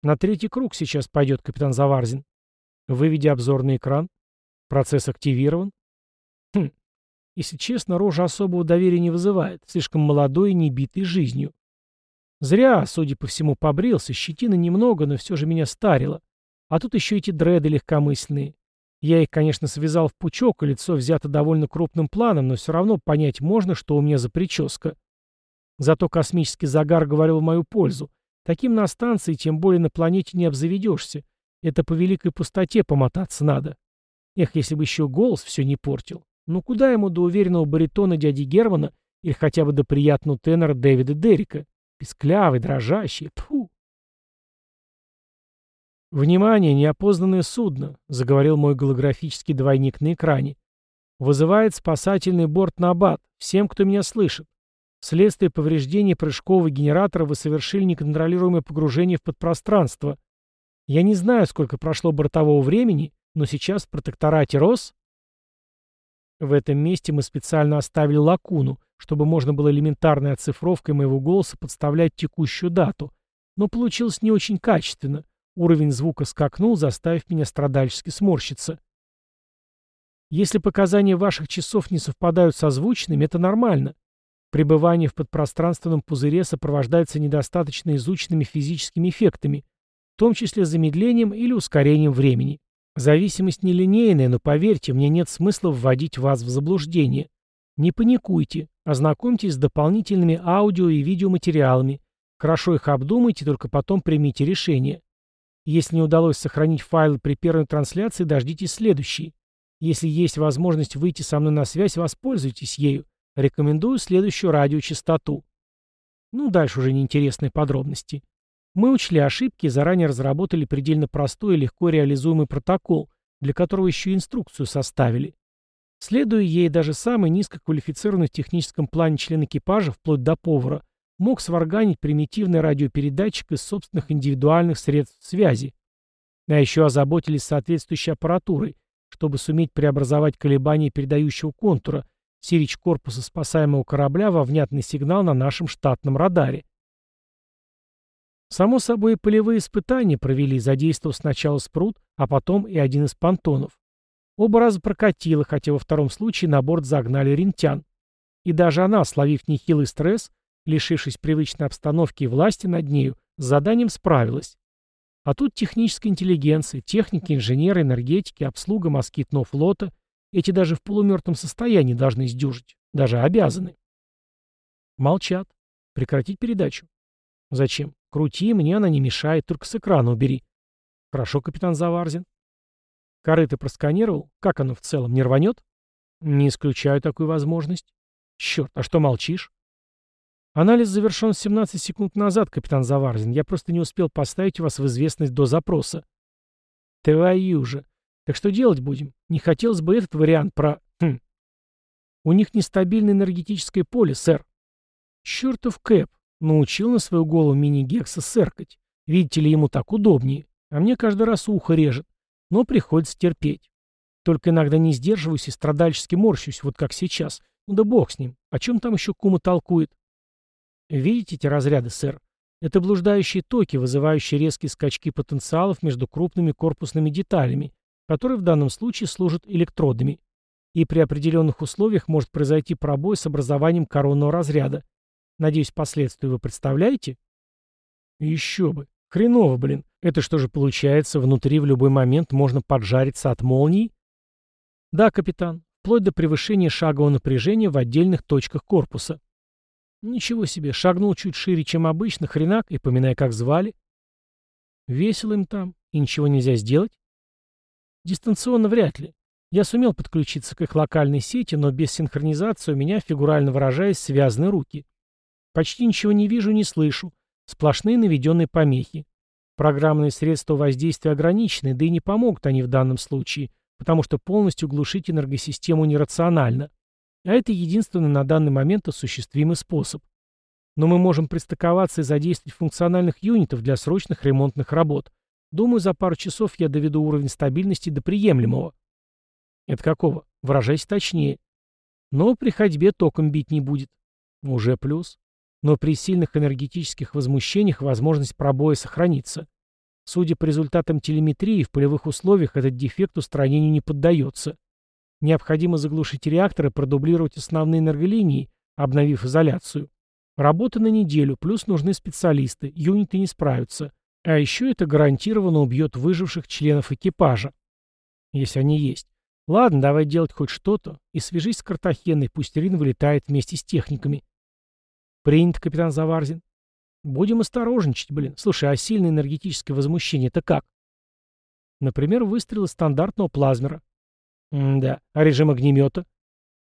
На третий круг сейчас пойдет капитан Заварзин. Выведи обзорный экран. Процесс активирован. Хм, если честно, рожа особого доверия не вызывает, слишком молодой и не битый жизнью. Зря, судя по всему, побрился, щетины немного, но все же меня старило. А тут еще эти дреды легкомысленные. Я их, конечно, связал в пучок, и лицо взято довольно крупным планом, но все равно понять можно, что у меня за прическа. Зато космический загар говорил в мою пользу. Таким на станции, тем более на планете не обзаведешься. Это по великой пустоте помотаться надо. Эх, если бы еще голос все не портил. Ну куда ему до уверенного баритона дяди Германа или хотя бы до приятного тенора Дэвида Деррика? Песклявый, дрожащий. Тьфу. «Внимание, неопознанное судно», — заговорил мой голографический двойник на экране. «Вызывает спасательный борт на БАТ. Всем, кто меня слышит. Вследствие повреждения прыжкового генератора вы совершили неконтролируемое погружение в подпространство. Я не знаю, сколько прошло бортового времени, но сейчас в протекторате РОС в этом месте мы специально оставили лакуну, чтобы можно было элементарной оцифровкой моего голоса подставлять текущую дату. Но получилось не очень качественно. Уровень звука скакнул, заставив меня страдальчески сморщиться. Если показания ваших часов не совпадают с озвученными, это нормально. Пребывание в подпространственном пузыре сопровождается недостаточно изученными физическими эффектами, в том числе замедлением или ускорением времени. Зависимость нелинейная, но поверьте, мне нет смысла вводить вас в заблуждение. Не паникуйте, ознакомьтесь с дополнительными аудио и видеоматериалами. Хорошо их обдумайте, только потом примите решение. Если не удалось сохранить файлы при первой трансляции, дождитесь следующей. Если есть возможность выйти со мной на связь, воспользуйтесь ею. Рекомендую следующую радиочастоту. Ну, дальше уже неинтересные подробности. Мы учли ошибки и заранее разработали предельно простой и легко реализуемый протокол, для которого еще и инструкцию составили. Следуя ей, даже самый низкоквалифицированный в техническом плане член экипажа, вплоть до повара, мог сварганить примитивный радиопередатчик из собственных индивидуальных средств связи. А еще озаботились соответствующей аппаратурой, чтобы суметь преобразовать колебания передающего контура, сирич корпуса спасаемого корабля во внятный сигнал на нашем штатном радаре. Само собой, и полевые испытания провели, задействовав сначала спрут, а потом и один из понтонов. Оба раза прокатило, хотя во втором случае на борт загнали рентян. И даже она, словив нехилый стресс, лишившись привычной обстановки и власти над нею, с заданием справилась. А тут техническая интеллигенция, техники, инженеры, энергетики, обслуга москитного флота. Эти даже в полумертвом состоянии должны сдюжить. Даже обязаны. Молчат. Прекратить передачу. Зачем? Крути, мне она не мешает, только с экрана убери. Хорошо, капитан Заварзин. Корыто просканировал? Как оно в целом, не рванет? Не исключаю такую возможность. Черт, а что молчишь? Анализ завершен 17 секунд назад, капитан Заварзин. Я просто не успел поставить вас в известность до запроса. Твою же. Так что делать будем? Не хотелось бы этот вариант про... Хм. У них нестабильное энергетическое поле, сэр. Чертов Кэп. Научил на свою голову мини-гекса сэркать. Видите ли, ему так удобнее. А мне каждый раз ухо режет. Но приходится терпеть. Только иногда не сдерживаюсь и страдальчески морщусь, вот как сейчас. Ну да бог с ним. О чем там еще кума толкует? Видите эти разряды, сэр? Это блуждающие токи, вызывающие резкие скачки потенциалов между крупными корпусными деталями, которые в данном случае служат электродами. И при определенных условиях может произойти пробой с образованием коронного разряда. Надеюсь, последствия вы представляете? Еще бы. Хреново, блин. Это что же получается, внутри в любой момент можно поджариться от молний? Да, капитан. Вплоть до превышения шагового напряжения в отдельных точках корпуса. Ничего себе, шагнул чуть шире, чем обычно, хренак, и поминая, как звали. Весело им там, и ничего нельзя сделать? Дистанционно вряд ли. Я сумел подключиться к их локальной сети, но без синхронизации у меня, фигурально выражаясь, связаны руки. Почти ничего не вижу, не слышу. Сплошные наведенные помехи. Программные средства воздействия ограничены, да и не помогут они в данном случае, потому что полностью глушить энергосистему нерационально. А это единственный на данный момент осуществимый способ. Но мы можем пристыковаться и задействовать функциональных юнитов для срочных ремонтных работ. Думаю, за пару часов я доведу уровень стабильности до приемлемого. Это какого? Выражайся точнее. Но при ходьбе током бить не будет. Уже плюс но при сильных энергетических возмущениях возможность пробоя сохранится. Судя по результатам телеметрии, в полевых условиях этот дефект устранению не поддается. Необходимо заглушить реактор и продублировать основные энерголинии, обновив изоляцию. Работа на неделю, плюс нужны специалисты, юниты не справятся. А еще это гарантированно убьет выживших членов экипажа. Если они есть. Ладно, давай делать хоть что-то, и свяжись с Картахеной, пусть Рин вылетает вместе с техниками. Принято, капитан Заварзин. Будем осторожничать, блин. Слушай, а сильное энергетическое возмущение это как? Например, выстрелы стандартного плазмера. М-да. А режим огнемета?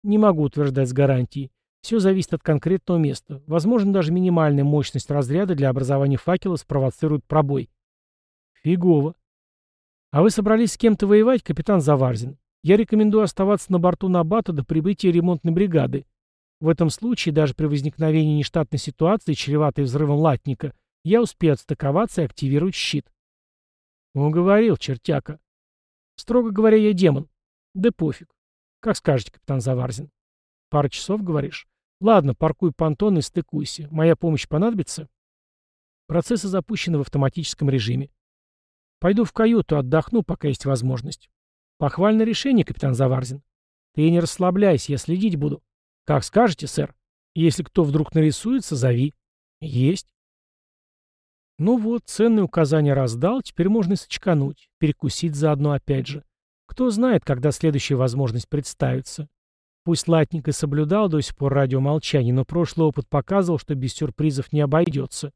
Не могу утверждать с гарантией. Все зависит от конкретного места. Возможно, даже минимальная мощность разряда для образования факела спровоцирует пробой. Фигово. А вы собрались с кем-то воевать, капитан Заварзин? Я рекомендую оставаться на борту Набата до прибытия ремонтной бригады. В этом случае, даже при возникновении нештатной ситуации, чреватой взрывом латника, я успею отстыковаться и активировать щит. Уговорил, чертяка. Строго говоря, я демон. Да пофиг. Как скажете, капитан Заварзин. Пару часов, говоришь? Ладно, паркуй понтон и стыкуйся. Моя помощь понадобится? Процессы запущены в автоматическом режиме. Пойду в каюту, отдохну, пока есть возможность. Похвальное решение, капитан Заварзин. Ты не расслабляйся, я следить буду. «Как скажете, сэр. Если кто вдруг нарисуется, зови». «Есть». Ну вот, ценные указания раздал, теперь можно и сочкануть, перекусить заодно опять же. Кто знает, когда следующая возможность представится. Пусть Латник и соблюдал до сих пор радиомолчание, но прошлый опыт показывал, что без сюрпризов не обойдется.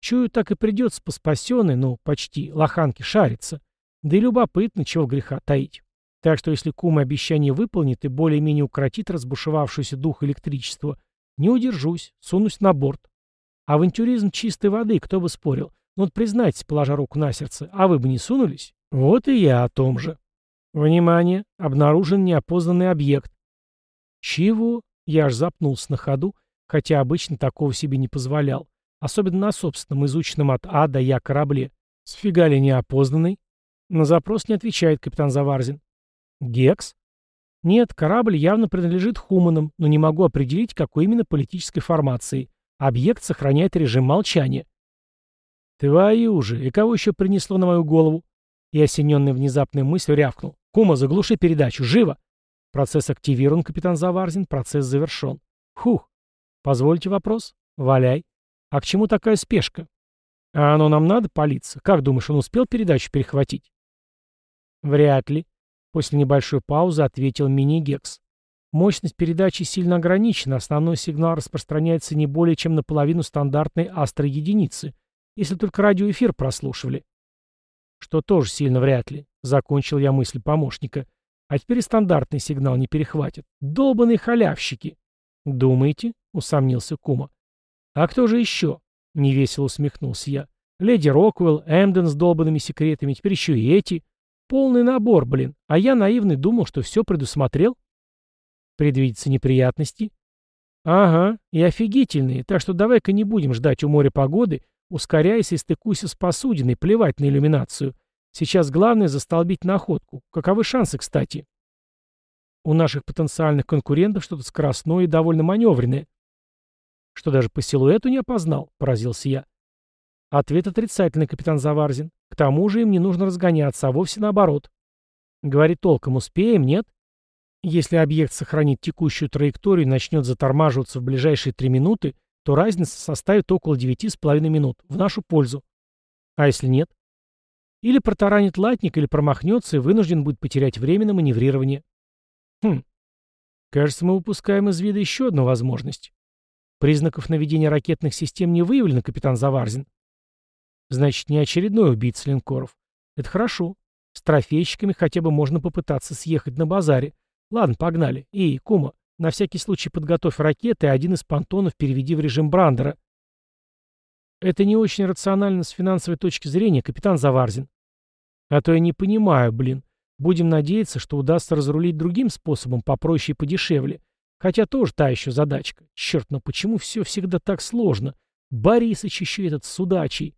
Чую, так и придется по спасенной, ну, почти, лоханке шариться. Да и любопытно, чего греха таить. Так что если кум обещание выполнит и более-менее укротит разбушевавшийся дух электричества, не удержусь, сунусь на борт. Авантюризм чистой воды, кто бы спорил. Ну вот признайтесь, положа руку на сердце, а вы бы не сунулись? Вот и я о том же. Внимание! Обнаружен неопознанный объект. Чего? Я аж запнулся на ходу, хотя обычно такого себе не позволял. Особенно на собственном, изученном от А до Я корабле. Сфига ли неопознанный? На запрос не отвечает капитан Заварзин. Гекс? Нет, корабль явно принадлежит Хуманам, но не могу определить, какой именно политической формации. Объект сохраняет режим молчания. Твою же, и кого еще принесло на мою голову? И осененный внезапной мыслью рявкнул. Кума, заглуши передачу, живо! Процесс активирован, капитан Заварзин, процесс завершен. Хух. Позвольте вопрос? Валяй. А к чему такая спешка? А оно нам надо палиться? Как думаешь, он успел передачу перехватить? Вряд ли. После небольшой паузы ответил мини-гекс. Мощность передачи сильно ограничена, основной сигнал распространяется не более чем наполовину стандартной астроединицы, если только радиоэфир прослушивали. Что тоже сильно вряд ли, закончил я мысль помощника. А теперь стандартный сигнал не перехватит. Долбаные халявщики. Думаете? Усомнился Кума. А кто же еще? Невесело усмехнулся я. Леди Роквелл, Эмден с долбанными секретами, теперь еще и эти. Полный набор, блин. А я наивный думал, что все предусмотрел. Предвидятся неприятности? Ага, и офигительные, так что давай-ка не будем ждать у моря погоды, ускоряйся и стыкуйся с посудиной, плевать на иллюминацию. Сейчас главное застолбить находку. Каковы шансы, кстати? У наших потенциальных конкурентов что-то скоростное и довольно маневренное. Что даже по силуэту не опознал, поразился я. Ответ отрицательный, капитан Заварзин. К тому же им не нужно разгоняться, а вовсе наоборот. Говорит толком, успеем, нет? Если объект сохранит текущую траекторию и начнет затормаживаться в ближайшие три минуты, то разница составит около девяти с половиной минут, в нашу пользу. А если нет? Или протаранит латник, или промахнется и вынужден будет потерять время на маневрирование. Хм. Кажется, мы упускаем из вида еще одну возможность. Признаков наведения ракетных систем не выявлено, капитан Заварзин. Значит, не очередной убийца линкоров. Это хорошо. С трофейщиками хотя бы можно попытаться съехать на базаре. Ладно, погнали. И, Кума, на всякий случай подготовь ракеты, и один из понтонов переведи в режим Брандера. Это не очень рационально с финансовой точки зрения, капитан Заварзин. А то я не понимаю, блин. Будем надеяться, что удастся разрулить другим способом, попроще и подешевле. Хотя тоже та еще задачка. Черт, но почему все всегда так сложно? Борисыч еще этот судачий.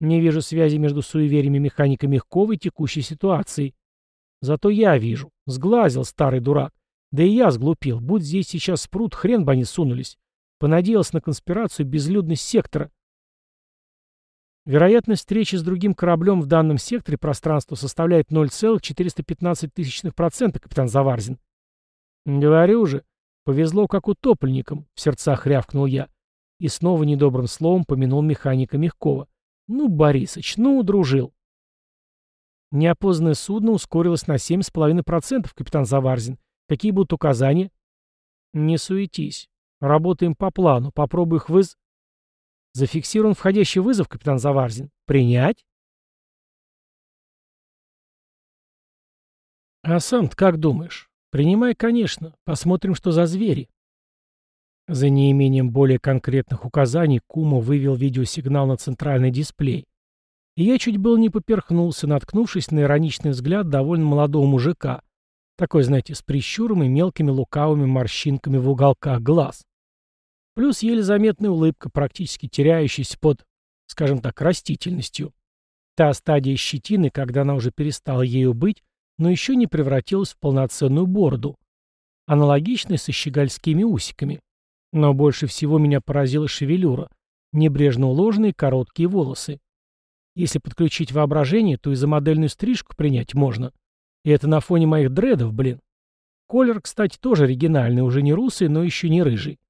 Не вижу связи между суевериями механика Мягкова и текущей ситуацией. Зато я вижу. Сглазил старый дурак. Да и я сглупил. Будь здесь сейчас спрут, хрен бы они сунулись. Понадеялся на конспирацию безлюдность сектора. Вероятность встречи с другим кораблем в данном секторе пространства составляет 0,415%, капитан Заварзин. Говорю же, повезло как утопленникам, в сердцах рявкнул я. И снова недобрым словом помянул механика Мягкова. Ну, Борисыч, ну, дружил. Неопознанное судно ускорилось на 7,5%, капитан Заварзин. Какие будут указания? Не суетись. Работаем по плану. Попробуй их выз... Зафиксирован входящий вызов, капитан Заварзин. Принять? А сам как думаешь? Принимай, конечно. Посмотрим, что за звери. За неимением более конкретных указаний Кума вывел видеосигнал на центральный дисплей. И я чуть было не поперхнулся, наткнувшись на ироничный взгляд довольно молодого мужика. Такой, знаете, с прищуром и мелкими лукавыми морщинками в уголках глаз. Плюс еле заметная улыбка, практически теряющаяся под, скажем так, растительностью. Та стадия щетины, когда она уже перестала ею быть, но еще не превратилась в полноценную бороду. Аналогичной со щегольскими усиками. Но больше всего меня поразила шевелюра. Небрежно уложенные короткие волосы. Если подключить воображение, то и за модельную стрижку принять можно. И это на фоне моих дредов, блин. Колер, кстати, тоже оригинальный, уже не русый, но еще не рыжий.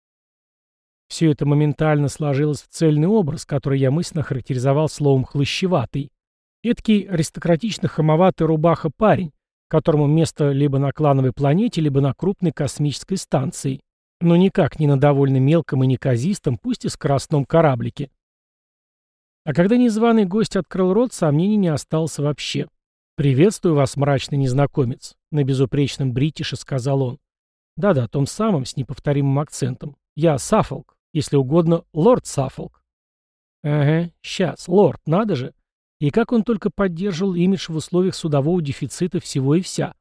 Все это моментально сложилось в цельный образ, который я мысленно характеризовал словом «хлыщеватый». Эдакий аристократично-хамоватый рубаха-парень, которому место либо на клановой планете, либо на крупной космической станции но никак не на довольно мелком и неказистом, пусть и скоростном кораблике. А когда незваный гость открыл рот, сомнений не осталось вообще. «Приветствую вас, мрачный незнакомец», — на безупречном бритише сказал он. Да-да, том самым, с неповторимым акцентом. Я Саффолк, если угодно, лорд Саффолк. Ага, сейчас, лорд, надо же. И как он только поддерживал имидж в условиях судового дефицита всего и вся.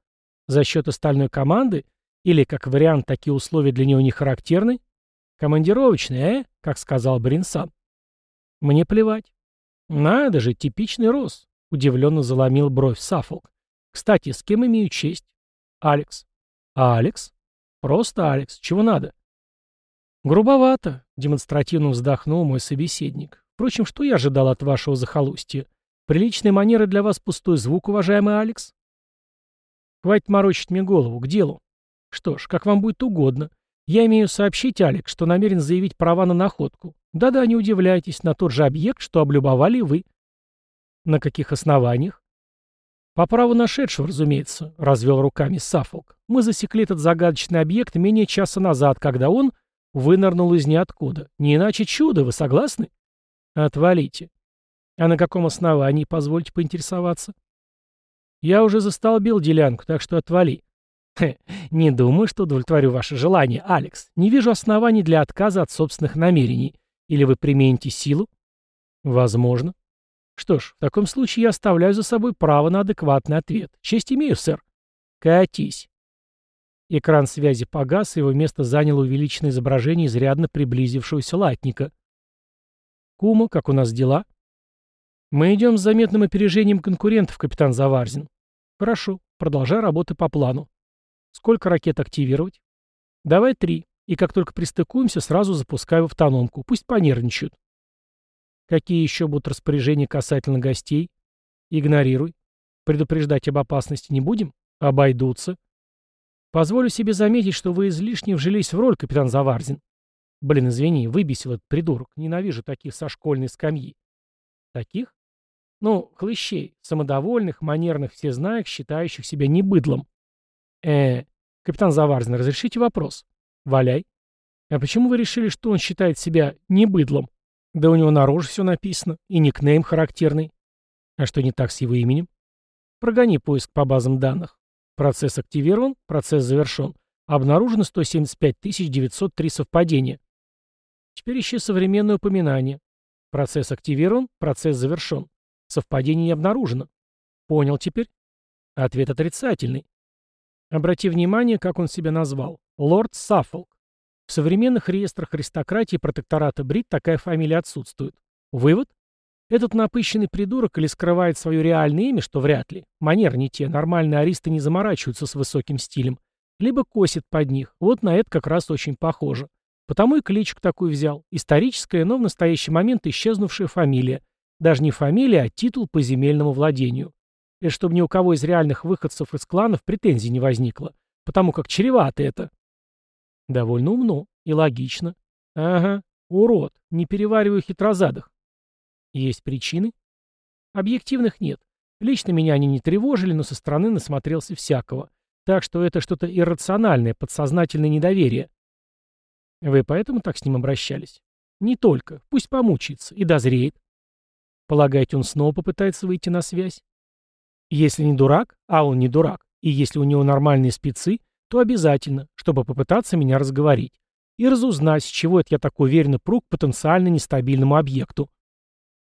За счет остальной команды? Или, как вариант, такие условия для него не характерны? Командировочные, э? Как сказал Бринсан. Мне плевать. Надо же, типичный Рос. Удивленно заломил бровь Саффолк. Кстати, с кем имею честь? Алекс. А Алекс? Просто Алекс. Чего надо? Грубовато, демонстративно вздохнул мой собеседник. Впрочем, что я ожидал от вашего захолустья? Приличные манеры для вас пустой звук, уважаемый Алекс? Хватит морочить мне голову, к делу. Что ж, как вам будет угодно. Я имею сообщить, Алекс, что намерен заявить права на находку. Да-да, не удивляйтесь, на тот же объект, что облюбовали вы. На каких основаниях? По праву нашедшего, разумеется, развел руками Саффолк. Мы засекли этот загадочный объект менее часа назад, когда он вынырнул из ниоткуда. Не иначе чудо, вы согласны? Отвалите. А на каком основании, позвольте поинтересоваться? Я уже застолбил делянку, так что отвали. Хе, не думаю, что удовлетворю ваше желание, Алекс. Не вижу оснований для отказа от собственных намерений. Или вы примените силу? Возможно. Что ж, в таком случае я оставляю за собой право на адекватный ответ. Честь имею, сэр. Катись. Экран связи погас, и его место заняло увеличенное изображение изрядно приблизившегося латника. «Кума, как у нас дела?» «Мы идем с заметным опережением конкурентов, капитан Заварзин». «Хорошо, продолжай работы по плану. Сколько ракет активировать?» «Давай три, и как только пристыкуемся, сразу запускай в автономку. Пусть понервничают». «Какие еще будут распоряжения касательно гостей?» «Игнорируй. Предупреждать об опасности не будем? Обойдутся». «Позволю себе заметить, что вы излишне вжились в роль, капитан Заварзин. Блин, извини, выбесил этот придурок. Ненавижу таких со школьной скамьи. Таких? Ну, хлыщей, самодовольных, манерных, всезнаек, считающих себя небыдлом. э капитан Заварзин, разрешите вопрос? Валяй. А почему вы решили, что он считает себя небыдлом? Да у него на роже все написано, и никнейм характерный. А что не так с его именем? Прогони поиск по базам данных. Процесс активирован, процесс завершен. Обнаружено 175 903 совпадения. Теперь ищи современное упоминание. Процесс активирован, процесс завершен. Совпадение не обнаружено. Понял теперь? Ответ отрицательный. Обрати внимание, как он себя назвал. Лорд Саффолк. В современных реестрах аристократии протектората Брит такая фамилия отсутствует. Вывод? Этот напыщенный придурок или скрывает свое реальное имя, что вряд ли. Манер не те, нормальные аристы не заморачиваются с высоким стилем. Либо косит под них. Вот на это как раз очень похоже. Потому и кличку такую взял. Историческая, но в настоящий момент исчезнувшая фамилия. Даже не фамилия, а титул по земельному владению. Это чтобы ни у кого из реальных выходцев из кланов претензий не возникло. Потому как чревато это. Довольно умно и логично. Ага, урод, не перевариваю хитрозадых. Есть причины? Объективных нет. Лично меня они не тревожили, но со стороны насмотрелся всякого. Так что это что-то иррациональное, подсознательное недоверие. Вы поэтому так с ним обращались? Не только. Пусть помучается и дозреет. Полагаете, он снова попытается выйти на связь? Если не дурак, а он не дурак, и если у него нормальные спецы, то обязательно, чтобы попытаться меня разговорить и разузнать, с чего это я так уверенно пру к потенциально нестабильному объекту.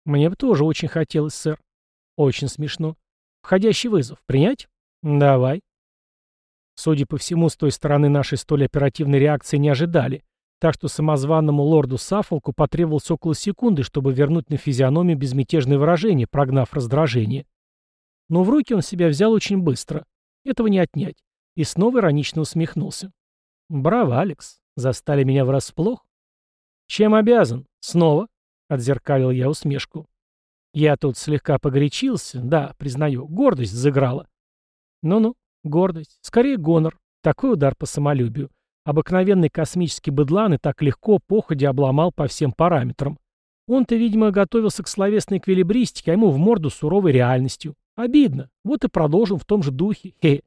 Мне бы тоже очень хотелось, сэр. Очень смешно. Входящий вызов. Принять? Давай. Судя по всему, с той стороны нашей столь оперативной реакции не ожидали, так что самозванному лорду Саффолку потребовалось около секунды, чтобы вернуть на физиономию безмятежное выражение, прогнав раздражение. Но в руки он себя взял очень быстро. Этого не отнять. И снова иронично усмехнулся. «Браво, Алекс. Застали меня врасплох?» «Чем обязан? Снова?» — отзеркалил я усмешку. «Я тут слегка погорячился, да, признаю, гордость заграла». «Ну-ну, гордость. Скорее гонор. Такой удар по самолюбию. Обыкновенный космический быдлан и так легко походя обломал по всем параметрам. Он-то, видимо, готовился к словесной эквилибристике, а ему в морду суровой реальностью. Обидно. Вот и продолжим в том же духе. Хе.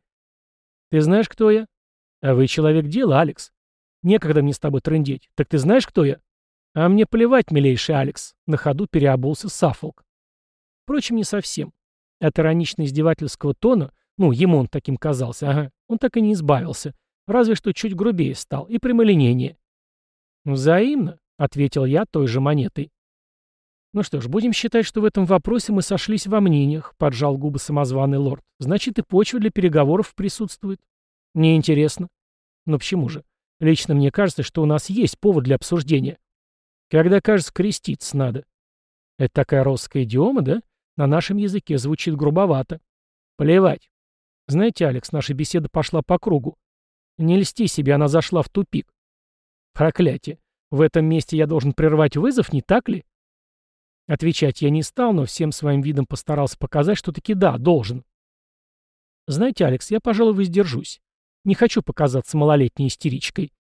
Ты знаешь, кто я? А вы человек дела, Алекс. Некогда мне с тобой трындеть. Так ты знаешь, кто я? А мне плевать, милейший Алекс. На ходу переобулся Саффолк. Впрочем, не совсем. От иронично-издевательского тона, ну, ему он таким казался, ага, он так и не избавился. Разве что чуть грубее стал и прямолинейнее. «Взаимно», — ответил я той же монетой. «Ну что ж, будем считать, что в этом вопросе мы сошлись во мнениях», — поджал губы самозваный лорд. «Значит, и почва для переговоров присутствует». «Мне интересно». «Но почему же? Лично мне кажется, что у нас есть повод для обсуждения. Когда, кажется, креститься надо». «Это такая росская идиома, да? На нашем языке звучит грубовато». «Плевать. Знаете, Алекс, наша беседа пошла по кругу. Не льсти себе, она зашла в тупик. Проклятие. В этом месте я должен прервать вызов, не так ли? Отвечать я не стал, но всем своим видом постарался показать, что таки да, должен. Знаете, Алекс, я, пожалуй, воздержусь. Не хочу показаться малолетней истеричкой.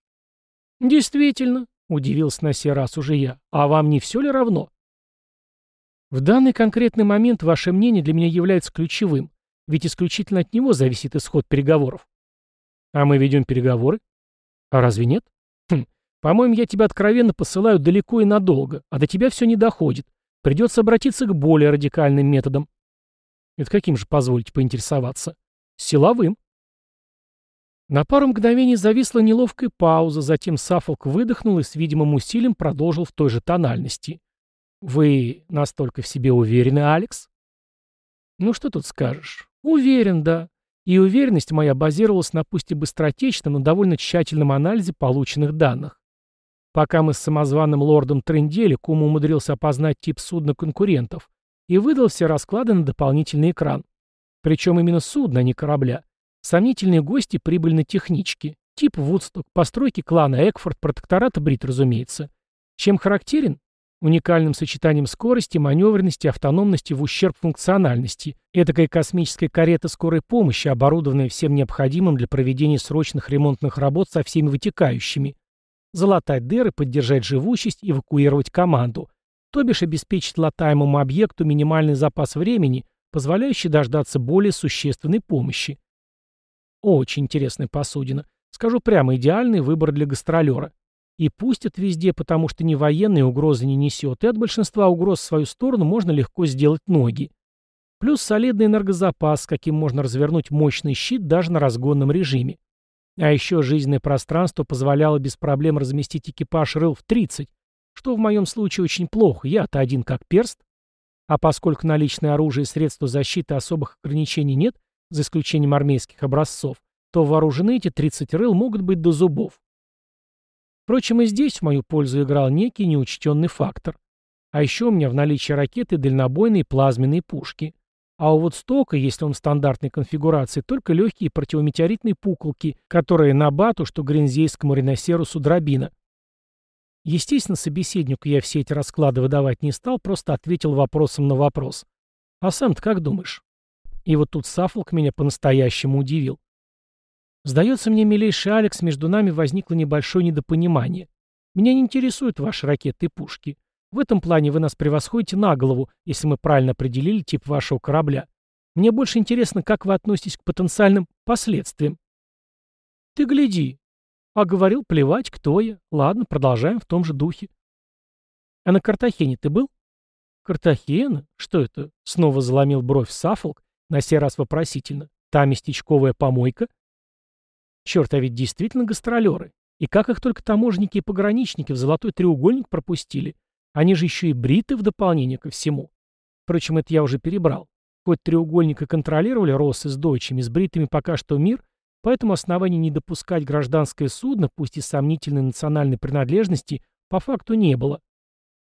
Действительно, удивился на сей раз уже я. А вам не все ли равно? В данный конкретный момент ваше мнение для меня является ключевым, ведь исключительно от него зависит исход переговоров. А мы ведем переговоры? А разве нет? Хм, по-моему, я тебя откровенно посылаю далеко и надолго, а до тебя все не доходит. Придется обратиться к более радикальным методам. Это каким же, позвольте поинтересоваться? Силовым. На пару мгновений зависла неловкая пауза, затем Сафолк выдохнул и с видимым усилием продолжил в той же тональности. «Вы настолько в себе уверены, Алекс?» «Ну что тут скажешь? Уверен, да. И уверенность моя базировалась на пусть и быстротечном, но довольно тщательном анализе полученных данных. Пока мы с самозваным лордом трындели, Кум умудрился опознать тип судна конкурентов и выдал все расклады на дополнительный экран. Причем именно судна, а не корабля. Сомнительные гости прибыльны технички. Тип Вудсток, постройки клана Экфорд, протектората Брит, разумеется. Чем характерен? Уникальным сочетанием скорости, маневренности, автономности в ущерб функциональности. Этакая космическая карета скорой помощи, оборудованная всем необходимым для проведения срочных ремонтных работ со всеми вытекающими залатать дыры, поддержать живучесть, эвакуировать команду, то бишь обеспечить латаемому объекту минимальный запас времени, позволяющий дождаться более существенной помощи. Очень интересная посудина. Скажу прямо, идеальный выбор для гастролера. И пустят везде, потому что ни военные угрозы не несет, и от большинства угроз в свою сторону можно легко сделать ноги. Плюс солидный энергозапас, с каким можно развернуть мощный щит даже на разгонном режиме. А еще жизненное пространство позволяло без проблем разместить экипаж рыл в 30, что в моем случае очень плохо, я-то один как перст. А поскольку наличное оружие и средства защиты особых ограничений нет, за исключением армейских образцов, то вооружены эти 30 рыл могут быть до зубов. Впрочем, и здесь в мою пользу играл некий неучтенный фактор. А еще у меня в наличии ракеты дальнобойные плазменные пушки. А у вот если он в стандартной конфигурации, только легкие противометеоритные пуколки, которые на бату, что гринзейскому риносерусу дробина. Естественно, собеседнику я все эти расклады выдавать не стал, просто ответил вопросом на вопрос. «А сам-то как думаешь?» И вот тут Сафолк меня по-настоящему удивил. Сдается мне, милейший Алекс, между нами возникло небольшое недопонимание. Меня не интересуют ваши ракеты и пушки. В этом плане вы нас превосходите на голову, если мы правильно определили тип вашего корабля. Мне больше интересно, как вы относитесь к потенциальным последствиям. Ты гляди. А говорил, плевать, кто я. Ладно, продолжаем в том же духе. А на Картахене ты был? Картахена? Что это? Снова заломил бровь Сафолк, на сей раз вопросительно. Та местечковая помойка? Черт, а ведь действительно гастролеры. И как их только таможенники и пограничники в золотой треугольник пропустили. Они же еще и бриты в дополнение ко всему. Впрочем, это я уже перебрал. Хоть треугольник и контролировали Россы с дочами, с бритами пока что мир, поэтому оснований не допускать гражданское судно, пусть и сомнительной национальной принадлежности, по факту не было.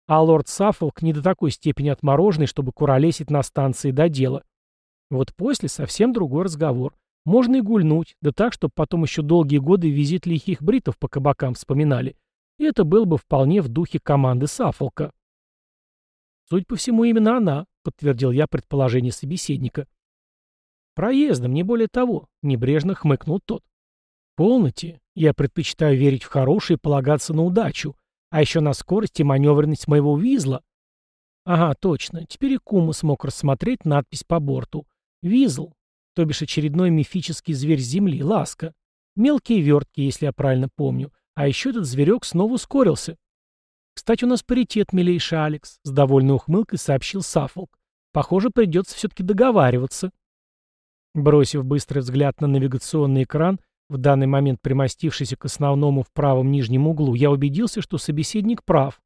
А лорд Саффолк не до такой степени отмороженный, чтобы куролесить на станции до дела. Вот после совсем другой разговор. Можно и гульнуть, да так, чтобы потом еще долгие годы визит лихих бритов по кабакам вспоминали. И это было бы вполне в духе команды Сафолка. «Судя по всему, именно она», — подтвердил я предположение собеседника. «Проездом, не более того», — небрежно хмыкнул тот. «Полноте. Я предпочитаю верить в хорошее и полагаться на удачу, а еще на скорость и маневренность моего визла». «Ага, точно. Теперь и Кума смог рассмотреть надпись по борту. Визл, то бишь очередной мифический зверь Земли, ласка. Мелкие вертки, если я правильно помню. А еще этот зверек снова ускорился. «Кстати, у нас паритет, милейший Алекс», — с довольной ухмылкой сообщил Саффолк. «Похоже, придется все-таки договариваться». Бросив быстрый взгляд на навигационный экран, в данный момент примостившийся к основному в правом нижнем углу, я убедился, что собеседник прав.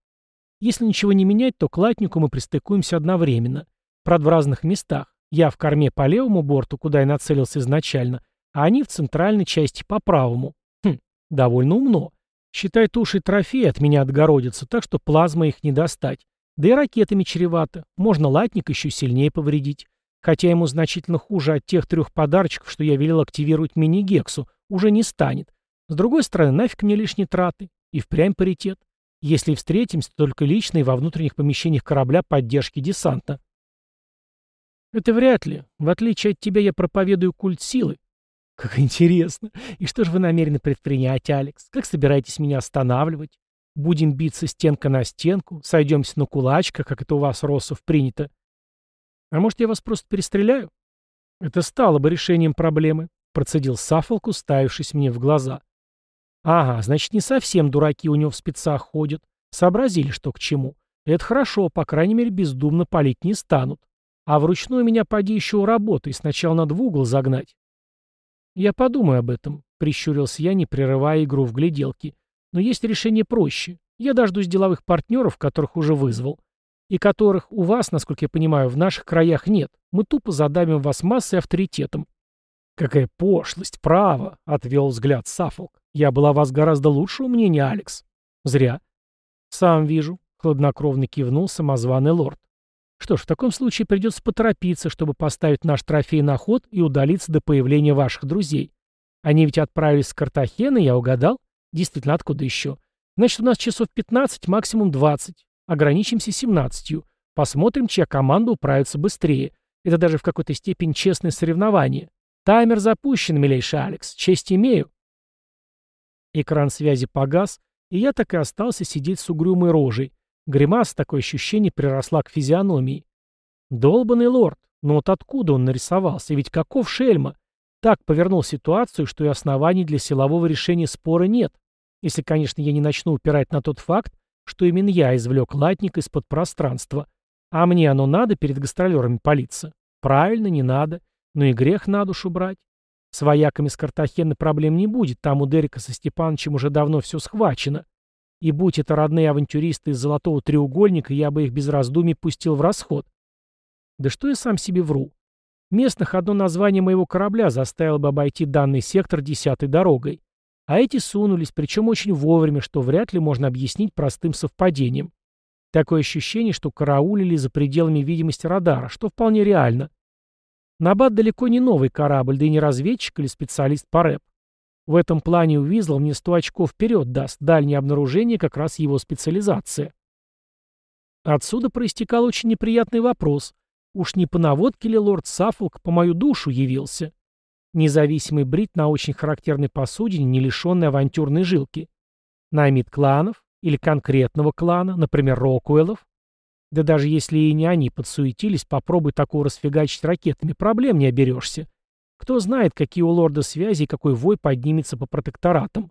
Если ничего не менять, то к латнику мы пристыкуемся одновременно. Правда, в разных местах. Я в корме по левому борту, куда я нацелился изначально, а они в центральной части по правому. Хм, довольно умно. Считай, туши трофеи от меня отгородятся, так что плазма их не достать. Да и ракетами чревато. Можно латник еще сильнее повредить. Хотя ему значительно хуже от тех трех подарочков, что я велел активировать мини-гексу, уже не станет. С другой стороны, нафиг мне лишние траты. И впрямь паритет. Если встретимся, то только лично и во внутренних помещениях корабля поддержки десанта. Это вряд ли. В отличие от тебя я проповедую культ силы. Как интересно. И что же вы намерены предпринять, Алекс? Как собираетесь меня останавливать? Будем биться стенка на стенку? Сойдемся на кулачках, как это у вас, Россов, принято? А может, я вас просто перестреляю? Это стало бы решением проблемы, процедил Сафолк, уставившись мне в глаза. Ага, значит, не совсем дураки у него в спецах ходят. Сообразили, что к чему. Это хорошо, по крайней мере, бездумно палить не станут. А вручную меня поди еще у работы, сначала надо в угол загнать. Я подумаю об этом, прищурился я, не прерывая игру в гляделки. Но есть решение проще. Я дождусь деловых партнеров, которых уже вызвал. И которых у вас, насколько я понимаю, в наших краях нет. Мы тупо задавим вас массой авторитетом. Какая пошлость, право, отвел взгляд Сафолк. Я была вас гораздо лучшего мнения, Алекс. Зря. Сам вижу, хладнокровно кивнул самозваный лорд. Что ж, в таком случае придется поторопиться, чтобы поставить наш трофей на ход и удалиться до появления ваших друзей. Они ведь отправились с Картахена, я угадал? Действительно, откуда еще? Значит, у нас часов 15, максимум 20. Ограничимся 17. Посмотрим, чья команда управится быстрее. Это даже в какой-то степени честное соревнование. Таймер запущен, милейший Алекс. Честь имею. Экран связи погас, и я так и остался сидеть с угрюмой рожей, Гримаса, такое ощущение, приросла к физиономии. Долбанный лорд, но вот откуда он нарисовался? Ведь каков шельма? Так повернул ситуацию, что и оснований для силового решения спора нет. Если, конечно, я не начну упирать на тот факт, что именно я извлек латник из-под пространства. А мне оно надо перед гастролерами палиться? Правильно, не надо. Но и грех на душу брать. С вояками с Картахены проблем не будет, там у Дерека со Степановичем уже давно все схвачено. И будь это родные авантюристы из Золотого Треугольника, я бы их без раздумий пустил в расход. Да что я сам себе вру. Местных одно название моего корабля заставило бы обойти данный сектор десятой дорогой. А эти сунулись, причем очень вовремя, что вряд ли можно объяснить простым совпадением. Такое ощущение, что караулили за пределами видимости радара, что вполне реально. Набат далеко не новый корабль, да и не разведчик или специалист по рэп. В этом плане у Визла мне 100 очков вперед даст, дальнее обнаружение как раз его специализация. Отсюда проистекал очень неприятный вопрос. Уж не по наводке ли лорд Саффолк по мою душу явился? Независимый брит на очень характерной посудине, не лишенной авантюрной жилки. Наймит кланов или конкретного клана, например, Рокуэллов. Да даже если и не они подсуетились, попробуй такого расфигачить ракетами, проблем не оберешься. Кто знает, какие у лорда связи и какой вой поднимется по протекторатам.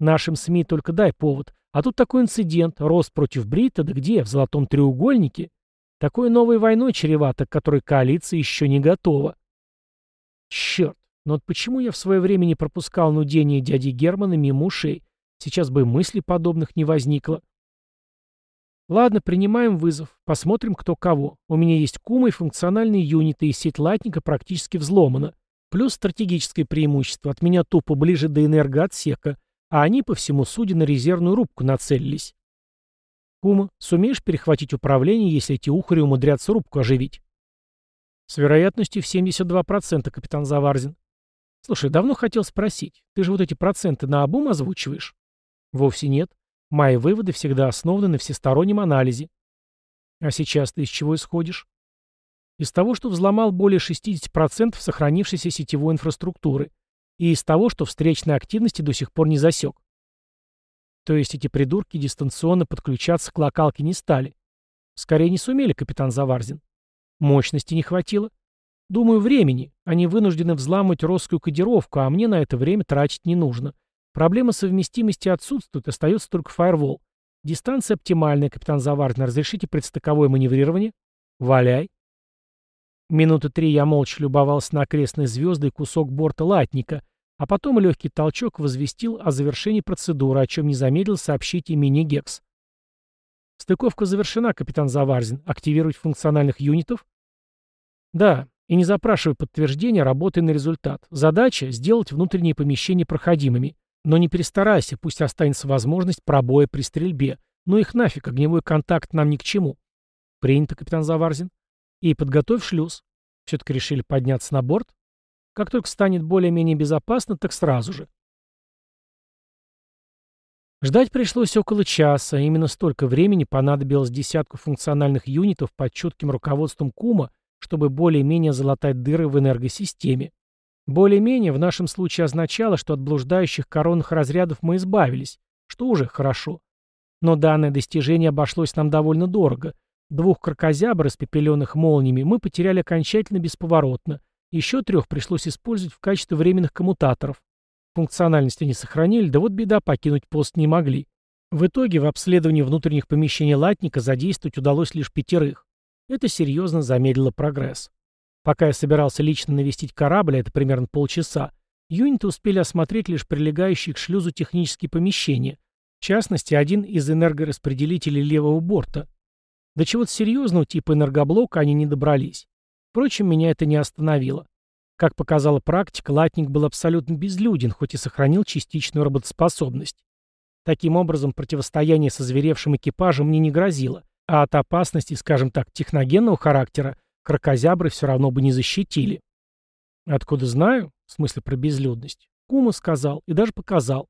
Нашим СМИ только дай повод. А тут такой инцидент, рост против Брита, да где, в золотом треугольнике? Такой новой войной чревато, к которой коалиция еще не готова. Черт, но вот почему я в свое время не пропускал нудение дяди Германа мимо ушей? Сейчас бы мыслей подобных не возникло. Ладно, принимаем вызов. Посмотрим, кто кого. У меня есть кума и функциональные юниты, и сеть латника практически взломана. Плюс стратегическое преимущество. От меня тупо ближе до энергоотсека, а они по всему суде на резервную рубку нацелились. Кума, сумеешь перехватить управление, если эти ухари умудрятся рубку оживить? С вероятностью в 72%, капитан Заварзин. Слушай, давно хотел спросить. Ты же вот эти проценты на обум озвучиваешь? Вовсе нет. Мои выводы всегда основаны на всестороннем анализе. А сейчас ты из чего исходишь? Из того, что взломал более 60% сохранившейся сетевой инфраструктуры. И из того, что встречной активности до сих пор не засек. То есть эти придурки дистанционно подключаться к локалке не стали. Скорее не сумели, капитан Заварзин. Мощности не хватило. Думаю, времени. Они вынуждены взламывать росскую кодировку, а мне на это время тратить не нужно. Проблема совместимости отсутствует, остается только фаервол. Дистанция оптимальная, капитан Заварзин. Разрешите предстыковое маневрирование? Валяй. Минуты три я молча любовался на окрестные звезды и кусок борта латника, а потом легкий толчок возвестил о завершении процедуры, о чем не замедлил сообщить и мини-гекс. Стыковка завершена, капитан Заварзин. Активировать функциональных юнитов? Да, и не запрашивай подтверждения, работай на результат. Задача — сделать внутренние помещения проходимыми. Но не перестарайся, пусть останется возможность пробоя при стрельбе. Ну их нафиг, огневой контакт нам ни к чему. Принято, капитан Заварзин. И подготовь шлюз. Все-таки решили подняться на борт? Как только станет более-менее безопасно, так сразу же. Ждать пришлось около часа, именно столько времени понадобилось десятку функциональных юнитов под чутким руководством Кума, чтобы более-менее залатать дыры в энергосистеме. Более-менее в нашем случае означало, что от блуждающих коронных разрядов мы избавились, что уже хорошо. Но данное достижение обошлось нам довольно дорого. Двух крокозябр, испепеленных молниями, мы потеряли окончательно бесповоротно. Еще трех пришлось использовать в качестве временных коммутаторов. Функциональности не сохранили, да вот беда, покинуть пост не могли. В итоге в обследовании внутренних помещений латника задействовать удалось лишь пятерых. Это серьезно замедлило прогресс. Пока я собирался лично навестить корабль, а это примерно полчаса, юниты успели осмотреть лишь прилегающие к шлюзу технические помещения, в частности, один из энергораспределителей левого борта. До чего-то серьезного типа энергоблока они не добрались. Впрочем, меня это не остановило. Как показала практика, латник был абсолютно безлюден, хоть и сохранил частичную работоспособность. Таким образом, противостояние со зверевшим экипажем мне не грозило, а от опасности, скажем так, техногенного характера, крокозябры все равно бы не защитили. Откуда знаю? В смысле про безлюдность. Кума сказал и даже показал.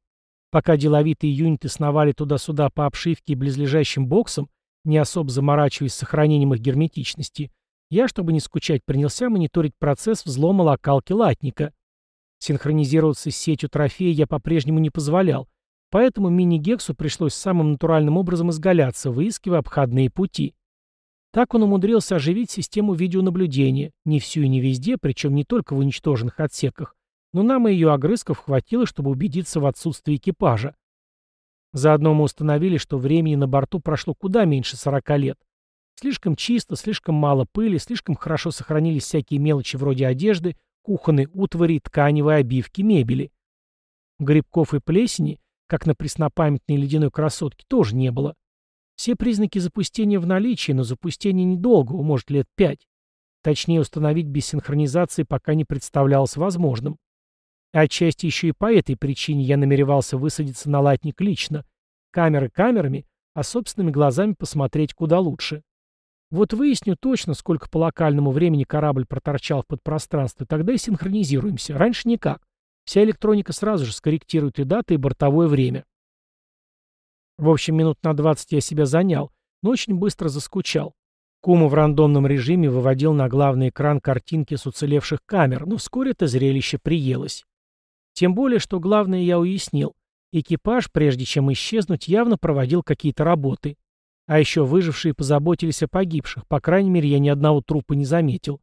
Пока деловитые юниты сновали туда-сюда по обшивке и близлежащим боксам, не особо заморачиваясь сохранением их герметичности, я, чтобы не скучать, принялся мониторить процесс взлома локалки латника. Синхронизироваться с сетью трофея я по-прежнему не позволял, поэтому мини-гексу пришлось самым натуральным образом изгаляться, выискивая обходные пути. Так он умудрился оживить систему видеонаблюдения, не всю и не везде, причем не только в уничтоженных отсеках, но нам и ее огрызков хватило, чтобы убедиться в отсутствии экипажа. Заодно мы установили, что времени на борту прошло куда меньше 40 лет, Слишком чисто, слишком мало пыли, слишком хорошо сохранились всякие мелочи вроде одежды, кухонной утвари, тканевой обивки, мебели. Грибков и плесени, как на преснопамятной ледяной красотке, тоже не было. Все признаки запустения в наличии, но запустение недолго, может лет пять. Точнее, установить без синхронизации пока не представлялось возможным. Отчасти еще и по этой причине я намеревался высадиться на латник лично. Камеры камерами, а собственными глазами посмотреть куда лучше. Вот выясню точно, сколько по локальному времени корабль проторчал в подпространстве, тогда и синхронизируемся. Раньше никак. Вся электроника сразу же скорректирует и даты, и бортовое время. В общем, минут на 20 я себя занял, но очень быстро заскучал. Кума в рандомном режиме выводил на главный экран картинки с уцелевших камер, но вскоре это зрелище приелось. Тем более, что главное я уяснил. Экипаж, прежде чем исчезнуть, явно проводил какие-то работы. А еще выжившие позаботились о погибших, по крайней мере, я ни одного трупа не заметил.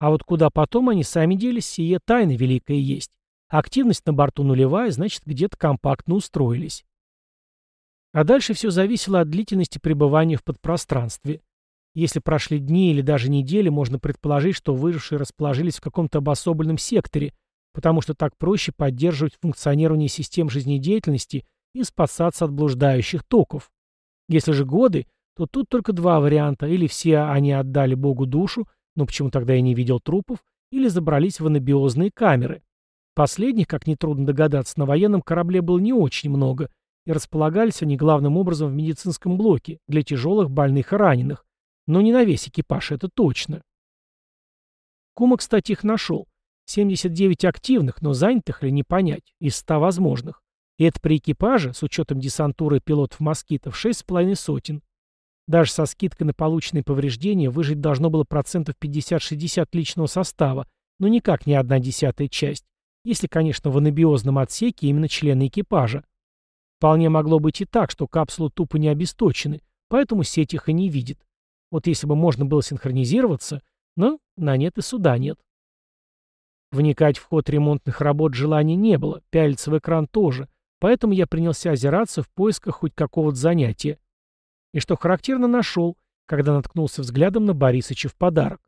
А вот куда потом они сами делись, сие тайна великая есть. Активность на борту нулевая, значит, где-то компактно устроились. А дальше все зависело от длительности пребывания в подпространстве. Если прошли дни или даже недели, можно предположить, что выжившие расположились в каком-то обособленном секторе, потому что так проще поддерживать функционирование систем жизнедеятельности и спасаться от блуждающих токов. Если же годы, то тут только два варианта. Или все они отдали Богу душу, но почему тогда я не видел трупов, или забрались в анабиозные камеры. Последних, как нетрудно догадаться, на военном корабле было не очень много, и располагались они главным образом в медицинском блоке для тяжелых больных и раненых. Но не на весь экипаж, это точно. Кума, кстати, их нашел. 79 активных, но занятых ли не понять, из 100 возможных. И это при экипаже, с учетом десантуры пилотов «Москитов», шесть с половиной сотен. Даже со скидкой на полученные повреждения выжить должно было процентов 50-60 личного состава, но никак не одна десятая часть, если, конечно, в анабиозном отсеке именно члены экипажа. Вполне могло быть и так, что капсулы тупо не обесточены, поэтому сеть их и не видит. Вот если бы можно было синхронизироваться, но на нет и суда нет. Вникать в ход ремонтных работ желания не было, пялиться в экран тоже, Поэтому я принялся озираться в поисках хоть какого-то занятия. И что характерно нашел, когда наткнулся взглядом на Борисыча в подарок.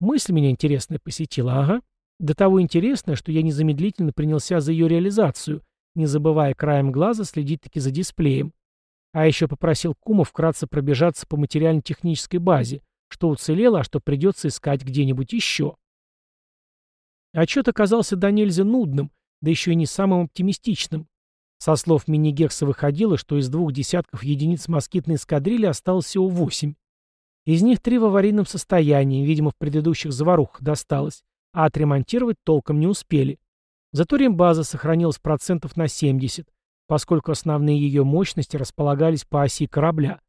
Мысль меня интересная посетила, ага. До того интересная, что я незамедлительно принялся за ее реализацию, не забывая краем глаза следить таки за дисплеем. А еще попросил Кума вкратце пробежаться по материально-технической базе, что уцелело, а что придется искать где-нибудь еще. Отчет оказался до нельзя нудным, да еще и не самым оптимистичным. Со слов Минигекса выходило, что из двух десятков единиц москитной эскадрильи осталось всего восемь. Из них три в аварийном состоянии, видимо, в предыдущих заварухах досталось, а отремонтировать толком не успели. Зато рембаза сохранилась процентов на 70, поскольку основные ее мощности располагались по оси корабля.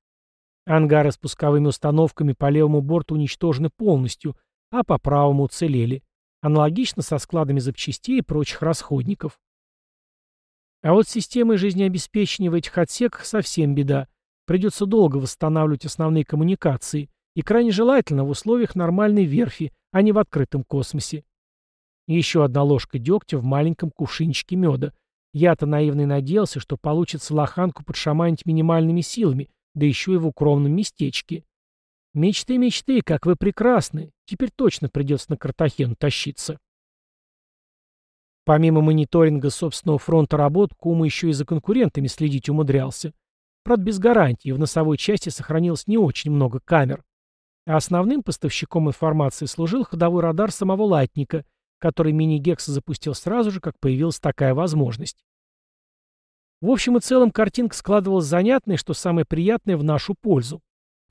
Ангары с пусковыми установками по левому борту уничтожены полностью, а по правому уцелели. Аналогично со складами запчастей и прочих расходников. А вот с системой жизнеобеспечения в этих отсеках совсем беда. Придется долго восстанавливать основные коммуникации, и крайне желательно в условиях нормальной верфи, а не в открытом космосе. еще одна ложка дегтя в маленьком кувшинчике меда. Я-то наивный надеялся, что получится лоханку подшаманить минимальными силами, да еще и в укромном местечке. Мечты, мечты, как вы прекрасны. Теперь точно придется на Картахену тащиться. Помимо мониторинга собственного фронта работ, Кума еще и за конкурентами следить умудрялся. Правда, без гарантии, в носовой части сохранилось не очень много камер. А основным поставщиком информации служил ходовой радар самого Латника, который мини-гекс запустил сразу же, как появилась такая возможность. В общем и целом картинка складывалась занятной, что самое приятное в нашу пользу.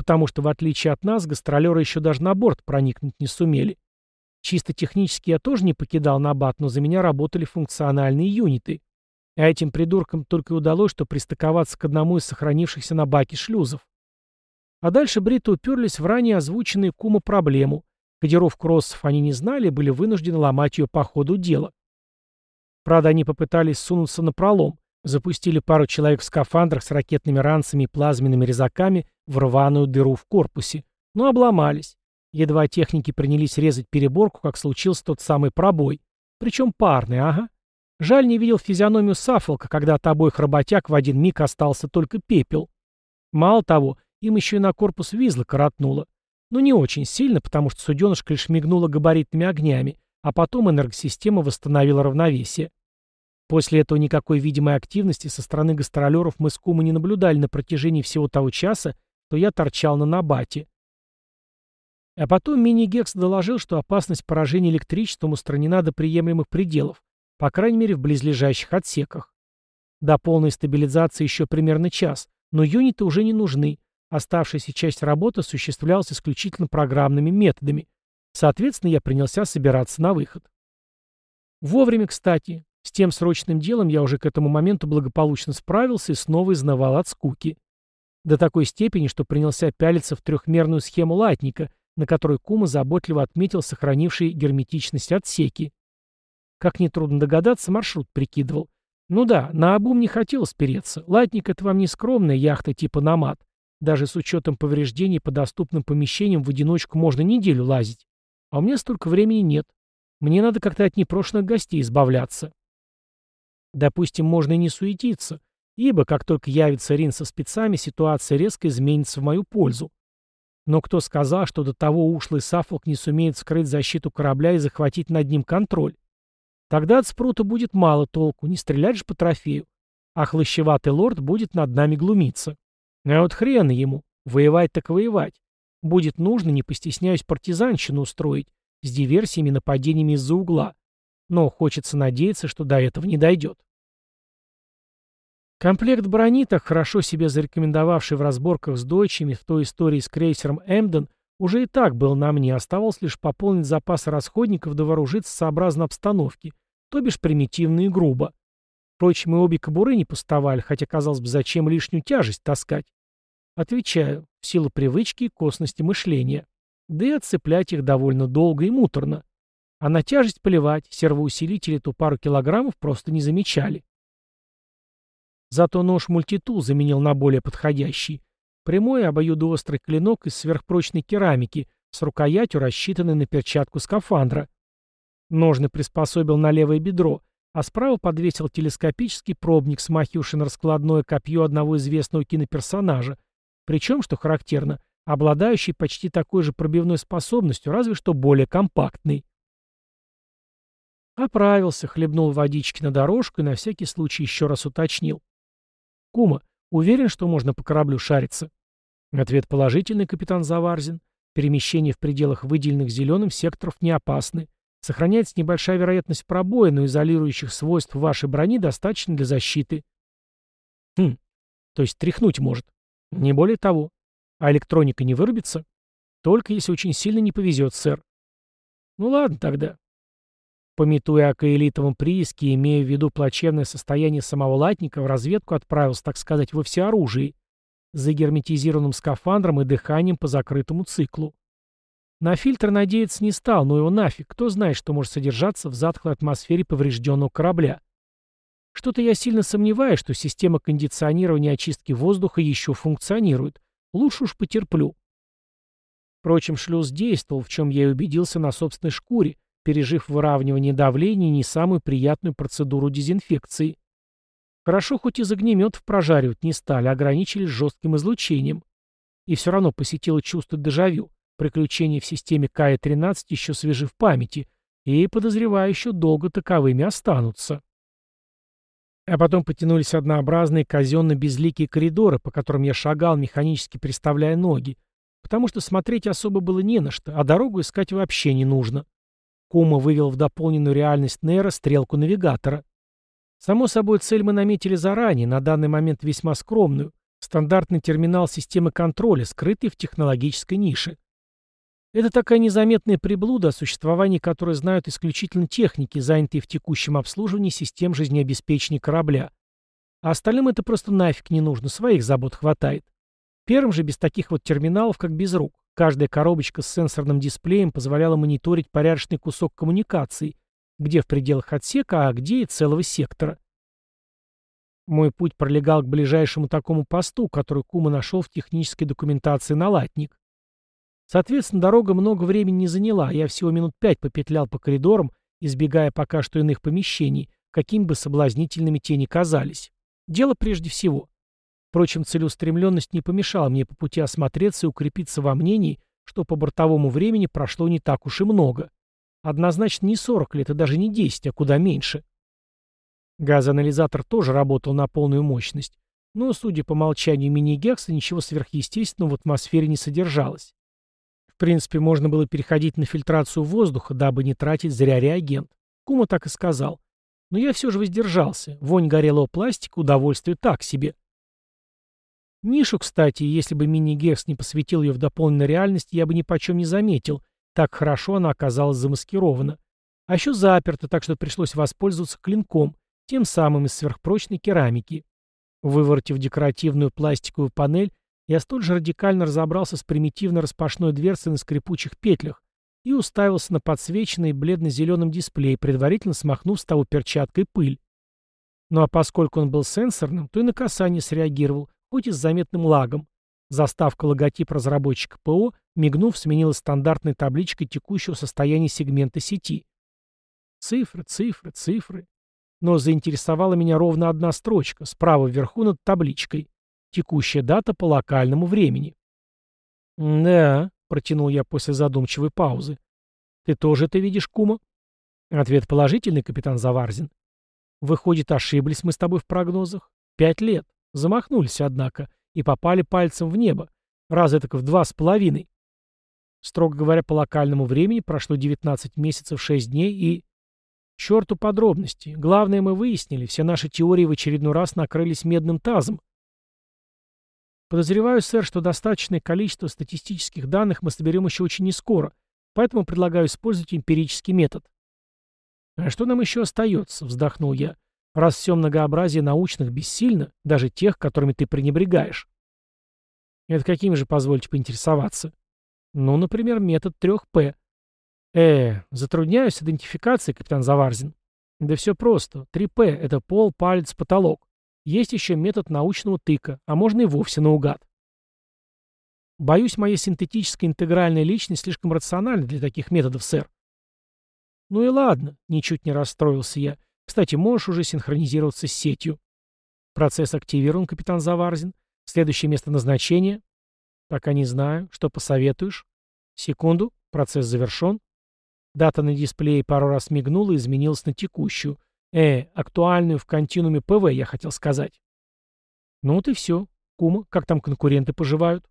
Потому что, в отличие от нас, гастролеры еще даже на борт проникнуть не сумели. Чисто технически я тоже не покидал Набат, но за меня работали функциональные юниты. А этим придуркам только и удалось, что пристыковаться к одному из сохранившихся на баке шлюзов. А дальше бриты уперлись в ранее озвученную Кума проблему. Кодировку Россов они не знали были вынуждены ломать ее по ходу дела. Правда, они попытались сунуться на пролом, запустили пару человек в скафандрах с ракетными ранцами и плазменными резаками в рваную дыру в корпусе, но обломались. Едва техники принялись резать переборку, как случился тот самый пробой. Причем парный, ага. Жаль, не видел физиономию Сафолка, когда от обоих работяг в один миг остался только пепел. Мало того, им еще и на корпус Визла коротнуло. Но не очень сильно, потому что суденышка лишь мигнула габаритными огнями, а потом энергосистема восстановила равновесие. После этого никакой видимой активности со стороны гастролеров мы с Кумой не наблюдали на протяжении всего того часа, то я торчал на Набате. А потом мини-гекс доложил, что опасность поражения электричеством устранена до приемлемых пределов, по крайней мере в близлежащих отсеках. До полной стабилизации еще примерно час, но юниты уже не нужны. Оставшаяся часть работы осуществлялась исключительно программными методами. Соответственно, я принялся собираться на выход. Вовремя, кстати. С тем срочным делом я уже к этому моменту благополучно справился и снова изнавал от скуки. До такой степени, что принялся пялиться в трехмерную схему латника — на которой Кума заботливо отметил сохранившие герметичность отсеки. Как нетрудно догадаться, маршрут прикидывал. Ну да, на обум не хотел спереться. Латник — это вам не скромная яхта типа «Намат». Даже с учетом повреждений по доступным помещениям в одиночку можно неделю лазить. А у меня столько времени нет. Мне надо как-то от непрошенных гостей избавляться. Допустим, можно и не суетиться, ибо как только явится Рин со спецами, ситуация резко изменится в мою пользу. Но кто сказал, что до того ушлый Саффолк не сумеет скрыть защиту корабля и захватить над ним контроль? Тогда от спрута будет мало толку, не стрелять же по трофею. А хлыщеватый лорд будет над нами глумиться. А вот хрен ему, воевать так воевать. Будет нужно, не постесняюсь, партизанщину устроить, с диверсиями и нападениями из-за угла. Но хочется надеяться, что до этого не дойдет. Комплект брони, так хорошо себя зарекомендовавший в разборках с дойчами в той истории с крейсером «Эмден», уже и так был на мне, оставалось лишь пополнить запасы расходников да вооружиться сообразно обстановке, то бишь примитивно и грубо. Впрочем, и обе кобуры не пустовали, хотя, казалось бы, зачем лишнюю тяжесть таскать. Отвечаю, в силу привычки и косности мышления. Да и отцеплять их довольно долго и муторно. А на тяжесть поливать, сервоусилители ту пару килограммов просто не замечали. Зато нож мультитул заменил на более подходящий. Прямой обоюдоострый клинок из сверхпрочной керамики с рукоятью, рассчитанной на перчатку скафандра. Ножны приспособил на левое бедро, а справа подвесил телескопический пробник, смахивший на раскладное копье одного известного киноперсонажа, причем, что характерно, обладающий почти такой же пробивной способностью, разве что более компактный. Оправился, хлебнул водички на дорожку и на всякий случай еще раз уточнил. «Кума, Уверен, что можно по кораблю шариться? Ответ положительный, капитан Заварзин. Перемещение в пределах выделенных зеленым секторов не опасны. Сохраняется небольшая вероятность пробоя, но изолирующих свойств вашей брони достаточно для защиты. Хм, то есть тряхнуть может. Не более того. А электроника не вырубится? Только если очень сильно не повезет, сэр. Ну ладно тогда. Пометуя о каэлитовом прииске имея в виду плачевное состояние самого латника, в разведку отправился, так сказать, во всеоружии, за герметизированным скафандром и дыханием по закрытому циклу. На фильтр надеяться не стал, но его нафиг, кто знает, что может содержаться в затхлой атмосфере поврежденного корабля. Что-то я сильно сомневаюсь, что система кондиционирования и очистки воздуха еще функционирует. Лучше уж потерплю. Впрочем, шлюз действовал, в чем я и убедился на собственной шкуре, пережив выравнивание давления и не самую приятную процедуру дезинфекции. Хорошо, хоть из огнеметов прожаривать не стали, ограничились жестким излучением. И все равно посетило чувство дежавю. Приключения в системе КАИ-13 еще свежи в памяти, и, подозреваю, еще долго таковыми останутся. А потом потянулись однообразные казенно-безликие коридоры, по которым я шагал, механически приставляя ноги, потому что смотреть особо было не на что, а дорогу искать вообще не нужно. Кума вывел в дополненную реальность Нейра стрелку навигатора. Само собой, цель мы наметили заранее, на данный момент весьма скромную. Стандартный терминал системы контроля, скрытый в технологической нише. Это такая незаметная приблуда, о существовании которой знают исключительно техники, занятые в текущем обслуживании систем жизнеобеспечения корабля. А остальным это просто нафиг не нужно, своих забот хватает. Первым же без таких вот терминалов, как без рук. Каждая коробочка с сенсорным дисплеем позволяла мониторить порядочный кусок коммуникаций, где в пределах отсека, а где и целого сектора. Мой путь пролегал к ближайшему такому посту, который Кума нашел в технической документации на латник. Соответственно, дорога много времени не заняла, я всего минут пять попетлял по коридорам, избегая пока что иных помещений, какими бы соблазнительными те ни казались. Дело прежде всего. Впрочем, целеустремленность не помешала мне по пути осмотреться и укрепиться во мнении, что по бортовому времени прошло не так уж и много. Однозначно не 40 лет и даже не 10, а куда меньше. Газоанализатор тоже работал на полную мощность, но, судя по молчанию мини-гекса, ничего сверхъестественного в атмосфере не содержалось принципе, можно было переходить на фильтрацию воздуха, дабы не тратить зря реагент. Кума так и сказал. Но я все же воздержался. Вонь горелого пластика, удовольствие так себе. Нишу, кстати, если бы мини-гекс не посвятил ее в дополненную реальность, я бы ни почем не заметил. Так хорошо она оказалась замаскирована. А еще заперта, так что пришлось воспользоваться клинком, тем самым из сверхпрочной керамики. Выворотив декоративную пластиковую панель, я столь же радикально разобрался с примитивно распашной дверцей на скрипучих петлях и уставился на подсвеченный бледно-зеленым дисплей, предварительно смахнув с того перчаткой пыль. Ну а поскольку он был сенсорным, то и на касание среагировал, хоть и с заметным лагом. Заставка логотип разработчика ПО, мигнув, сменилась стандартной табличкой текущего состояния сегмента сети. Цифры, цифры, цифры. Но заинтересовала меня ровно одна строчка, справа вверху над табличкой. Текущая дата по локальному времени. «Да», — протянул я после задумчивой паузы. «Ты тоже это видишь, Кума?» Ответ положительный, капитан Заварзин. «Выходит, ошиблись мы с тобой в прогнозах? Пять лет. Замахнулись, однако, и попали пальцем в небо. Раз это в два с половиной. Строго говоря, по локальному времени прошло 19 месяцев 6 дней и... Черту подробности. Главное мы выяснили, все наши теории в очередной раз накрылись медным тазом. Подозреваю, сэр, что достаточное количество статистических данных мы соберем еще очень нескоро, поэтому предлагаю использовать эмпирический метод. «А что нам еще остается?» — вздохнул я. «Раз все многообразие научных бессильно, даже тех, которыми ты пренебрегаешь». «Это какими же, позвольте поинтересоваться?» «Ну, например, метод 3П». «Э, затрудняюсь с идентификацией, капитан Заварзин». «Да все просто. 3П — это пол, палец, потолок. Есть еще метод научного тыка, а можно и вовсе наугад. Боюсь, моя синтетическая интегральная личность слишком рациональна для таких методов, сэр. Ну и ладно, ничуть не расстроился я. Кстати, можешь уже синхронизироваться с сетью. Процесс активирован, капитан Заварзин. Следующее место назначения? Пока не знаю. Что посоветуешь? Секунду. Процесс завершен. Дата на дисплее пару раз мигнула и изменилась на текущую. Э, актуальную в континууме ПВ, я хотел сказать. Ну вот и все. Кума, как там конкуренты поживают?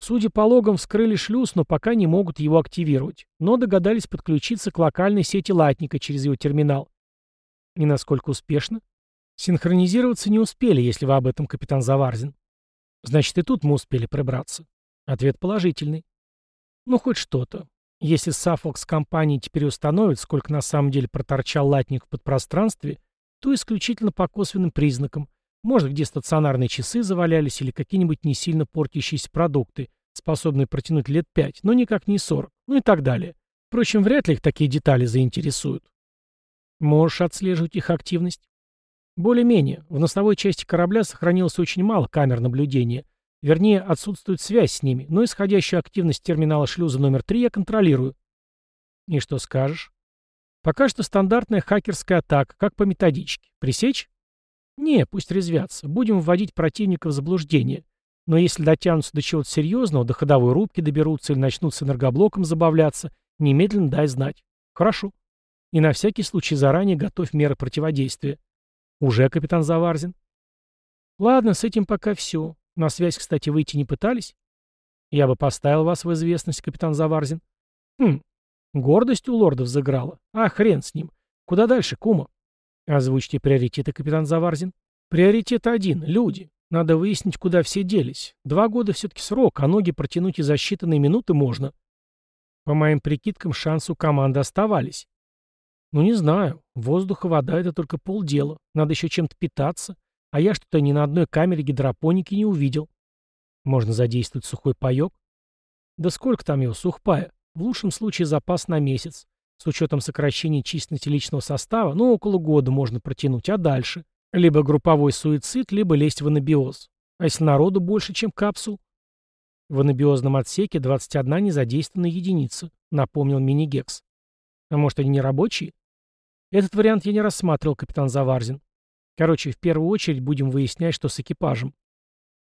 Судя по логам, вскрыли шлюз, но пока не могут его активировать, но догадались подключиться к локальной сети латника через его терминал. И насколько успешно? Синхронизироваться не успели, если вы об этом, капитан Заварзин. Значит, и тут мы успели пробраться. Ответ положительный. Ну, хоть что-то. Если Саффолкс компании теперь установит, сколько на самом деле проторчал латник в подпространстве, то исключительно по косвенным признакам. Может, где стационарные часы завалялись или какие-нибудь не сильно портящиеся продукты, способные протянуть лет пять, но никак не сорок, ну и так далее. Впрочем, вряд ли их такие детали заинтересуют. Можешь отслеживать их активность? Более-менее. В носовой части корабля сохранилось очень мало камер наблюдения. Вернее, отсутствует связь с ними, но исходящую активность терминала шлюза номер 3 я контролирую. И что скажешь? Пока что стандартная хакерская атака, как по методичке. Пресечь? Не, пусть резвятся. Будем вводить противника в заблуждение. Но если дотянутся до чего-то серьезного, до ходовой рубки доберутся или начнут с энергоблоком забавляться, немедленно дай знать. Хорошо. И на всякий случай заранее готовь меры противодействия. Уже, капитан Заварзин? Ладно, с этим пока все. На связь, кстати, выйти не пытались? Я бы поставил вас в известность, капитан Заварзин. Хм, гордость у лорда взыграла. А, хрен с ним. Куда дальше, кума? Озвучьте приоритеты, капитан Заварзин. Приоритет один — люди. Надо выяснить, куда все делись. Два года все-таки срок, а ноги протянуть и за считанные минуты можно. По моим прикидкам, шансы у команды оставались. Ну, не знаю. Воздух и вода — это только полдела. Надо еще чем-то питаться. А я что-то ни на одной камере гидропоники не увидел. Можно задействовать сухой паек. Да сколько там его, сухпая? В лучшем случае запас на месяц. С учетом сокращения численности личного состава, ну, около года можно протянуть, а дальше? Либо групповой суицид, либо лезть в анабиоз. А если народу больше, чем капсул? В анабиозном отсеке 21 незадействованная единица, напомнил Минигекс. А может, они не рабочие? Этот вариант я не рассматривал, капитан Заварзин. Короче, в первую очередь будем выяснять, что с экипажем.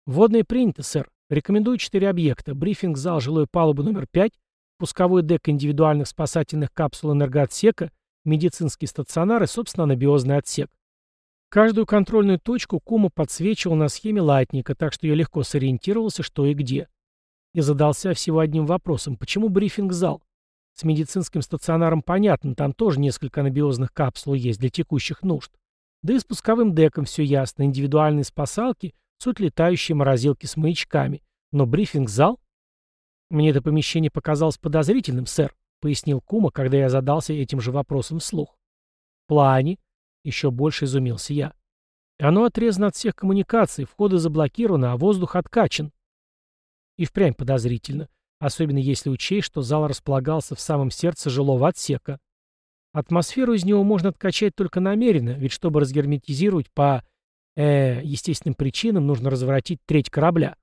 Вводные принято, сэр. Рекомендую четыре объекта. Брифинг-зал жилой палубы номер 5, пусковой дек индивидуальных спасательных капсул энергоотсека, медицинский стационар и, собственно, анабиозный отсек. Каждую контрольную точку Кума подсвечивал на схеме латника, так что я легко сориентировался, что и где. И задался всего одним вопросом. Почему брифинг-зал? С медицинским стационаром понятно, там тоже несколько анабиозных капсул есть для текущих нужд. Да и с пусковым деком все ясно, индивидуальные спасалки, суть летающие морозилки с маячками. Но брифинг-зал? Мне это помещение показалось подозрительным, сэр, пояснил Кума, когда я задался этим же вопросом вслух. В плане? Еще больше изумился я. Оно отрезано от всех коммуникаций, входы заблокированы, а воздух откачан. И впрямь подозрительно. Особенно если учесть, что зал располагался в самом сердце жилого отсека. Атмосферу из него можно откачать только намеренно, ведь чтобы разгерметизировать по э, естественным причинам, нужно разворотить треть корабля.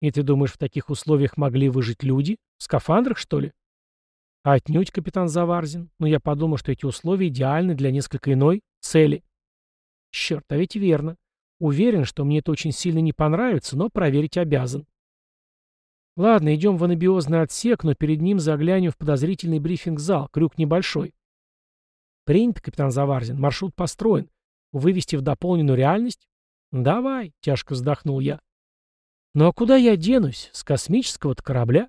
И ты думаешь, в таких условиях могли выжить люди? В скафандрах, что ли? Отнюдь, капитан Заварзин. Но я подумал, что эти условия идеальны для несколько иной цели. Черт, а ведь верно. Уверен, что мне это очень сильно не понравится, но проверить обязан. Ладно, идем в анабиозный отсек, но перед ним заглянем в подозрительный брифинг-зал. Крюк небольшой. Принято, капитан Заварзин. Маршрут построен. Вывести в дополненную реальность? Давай, тяжко вздохнул я. Ну а куда я денусь? С космического корабля?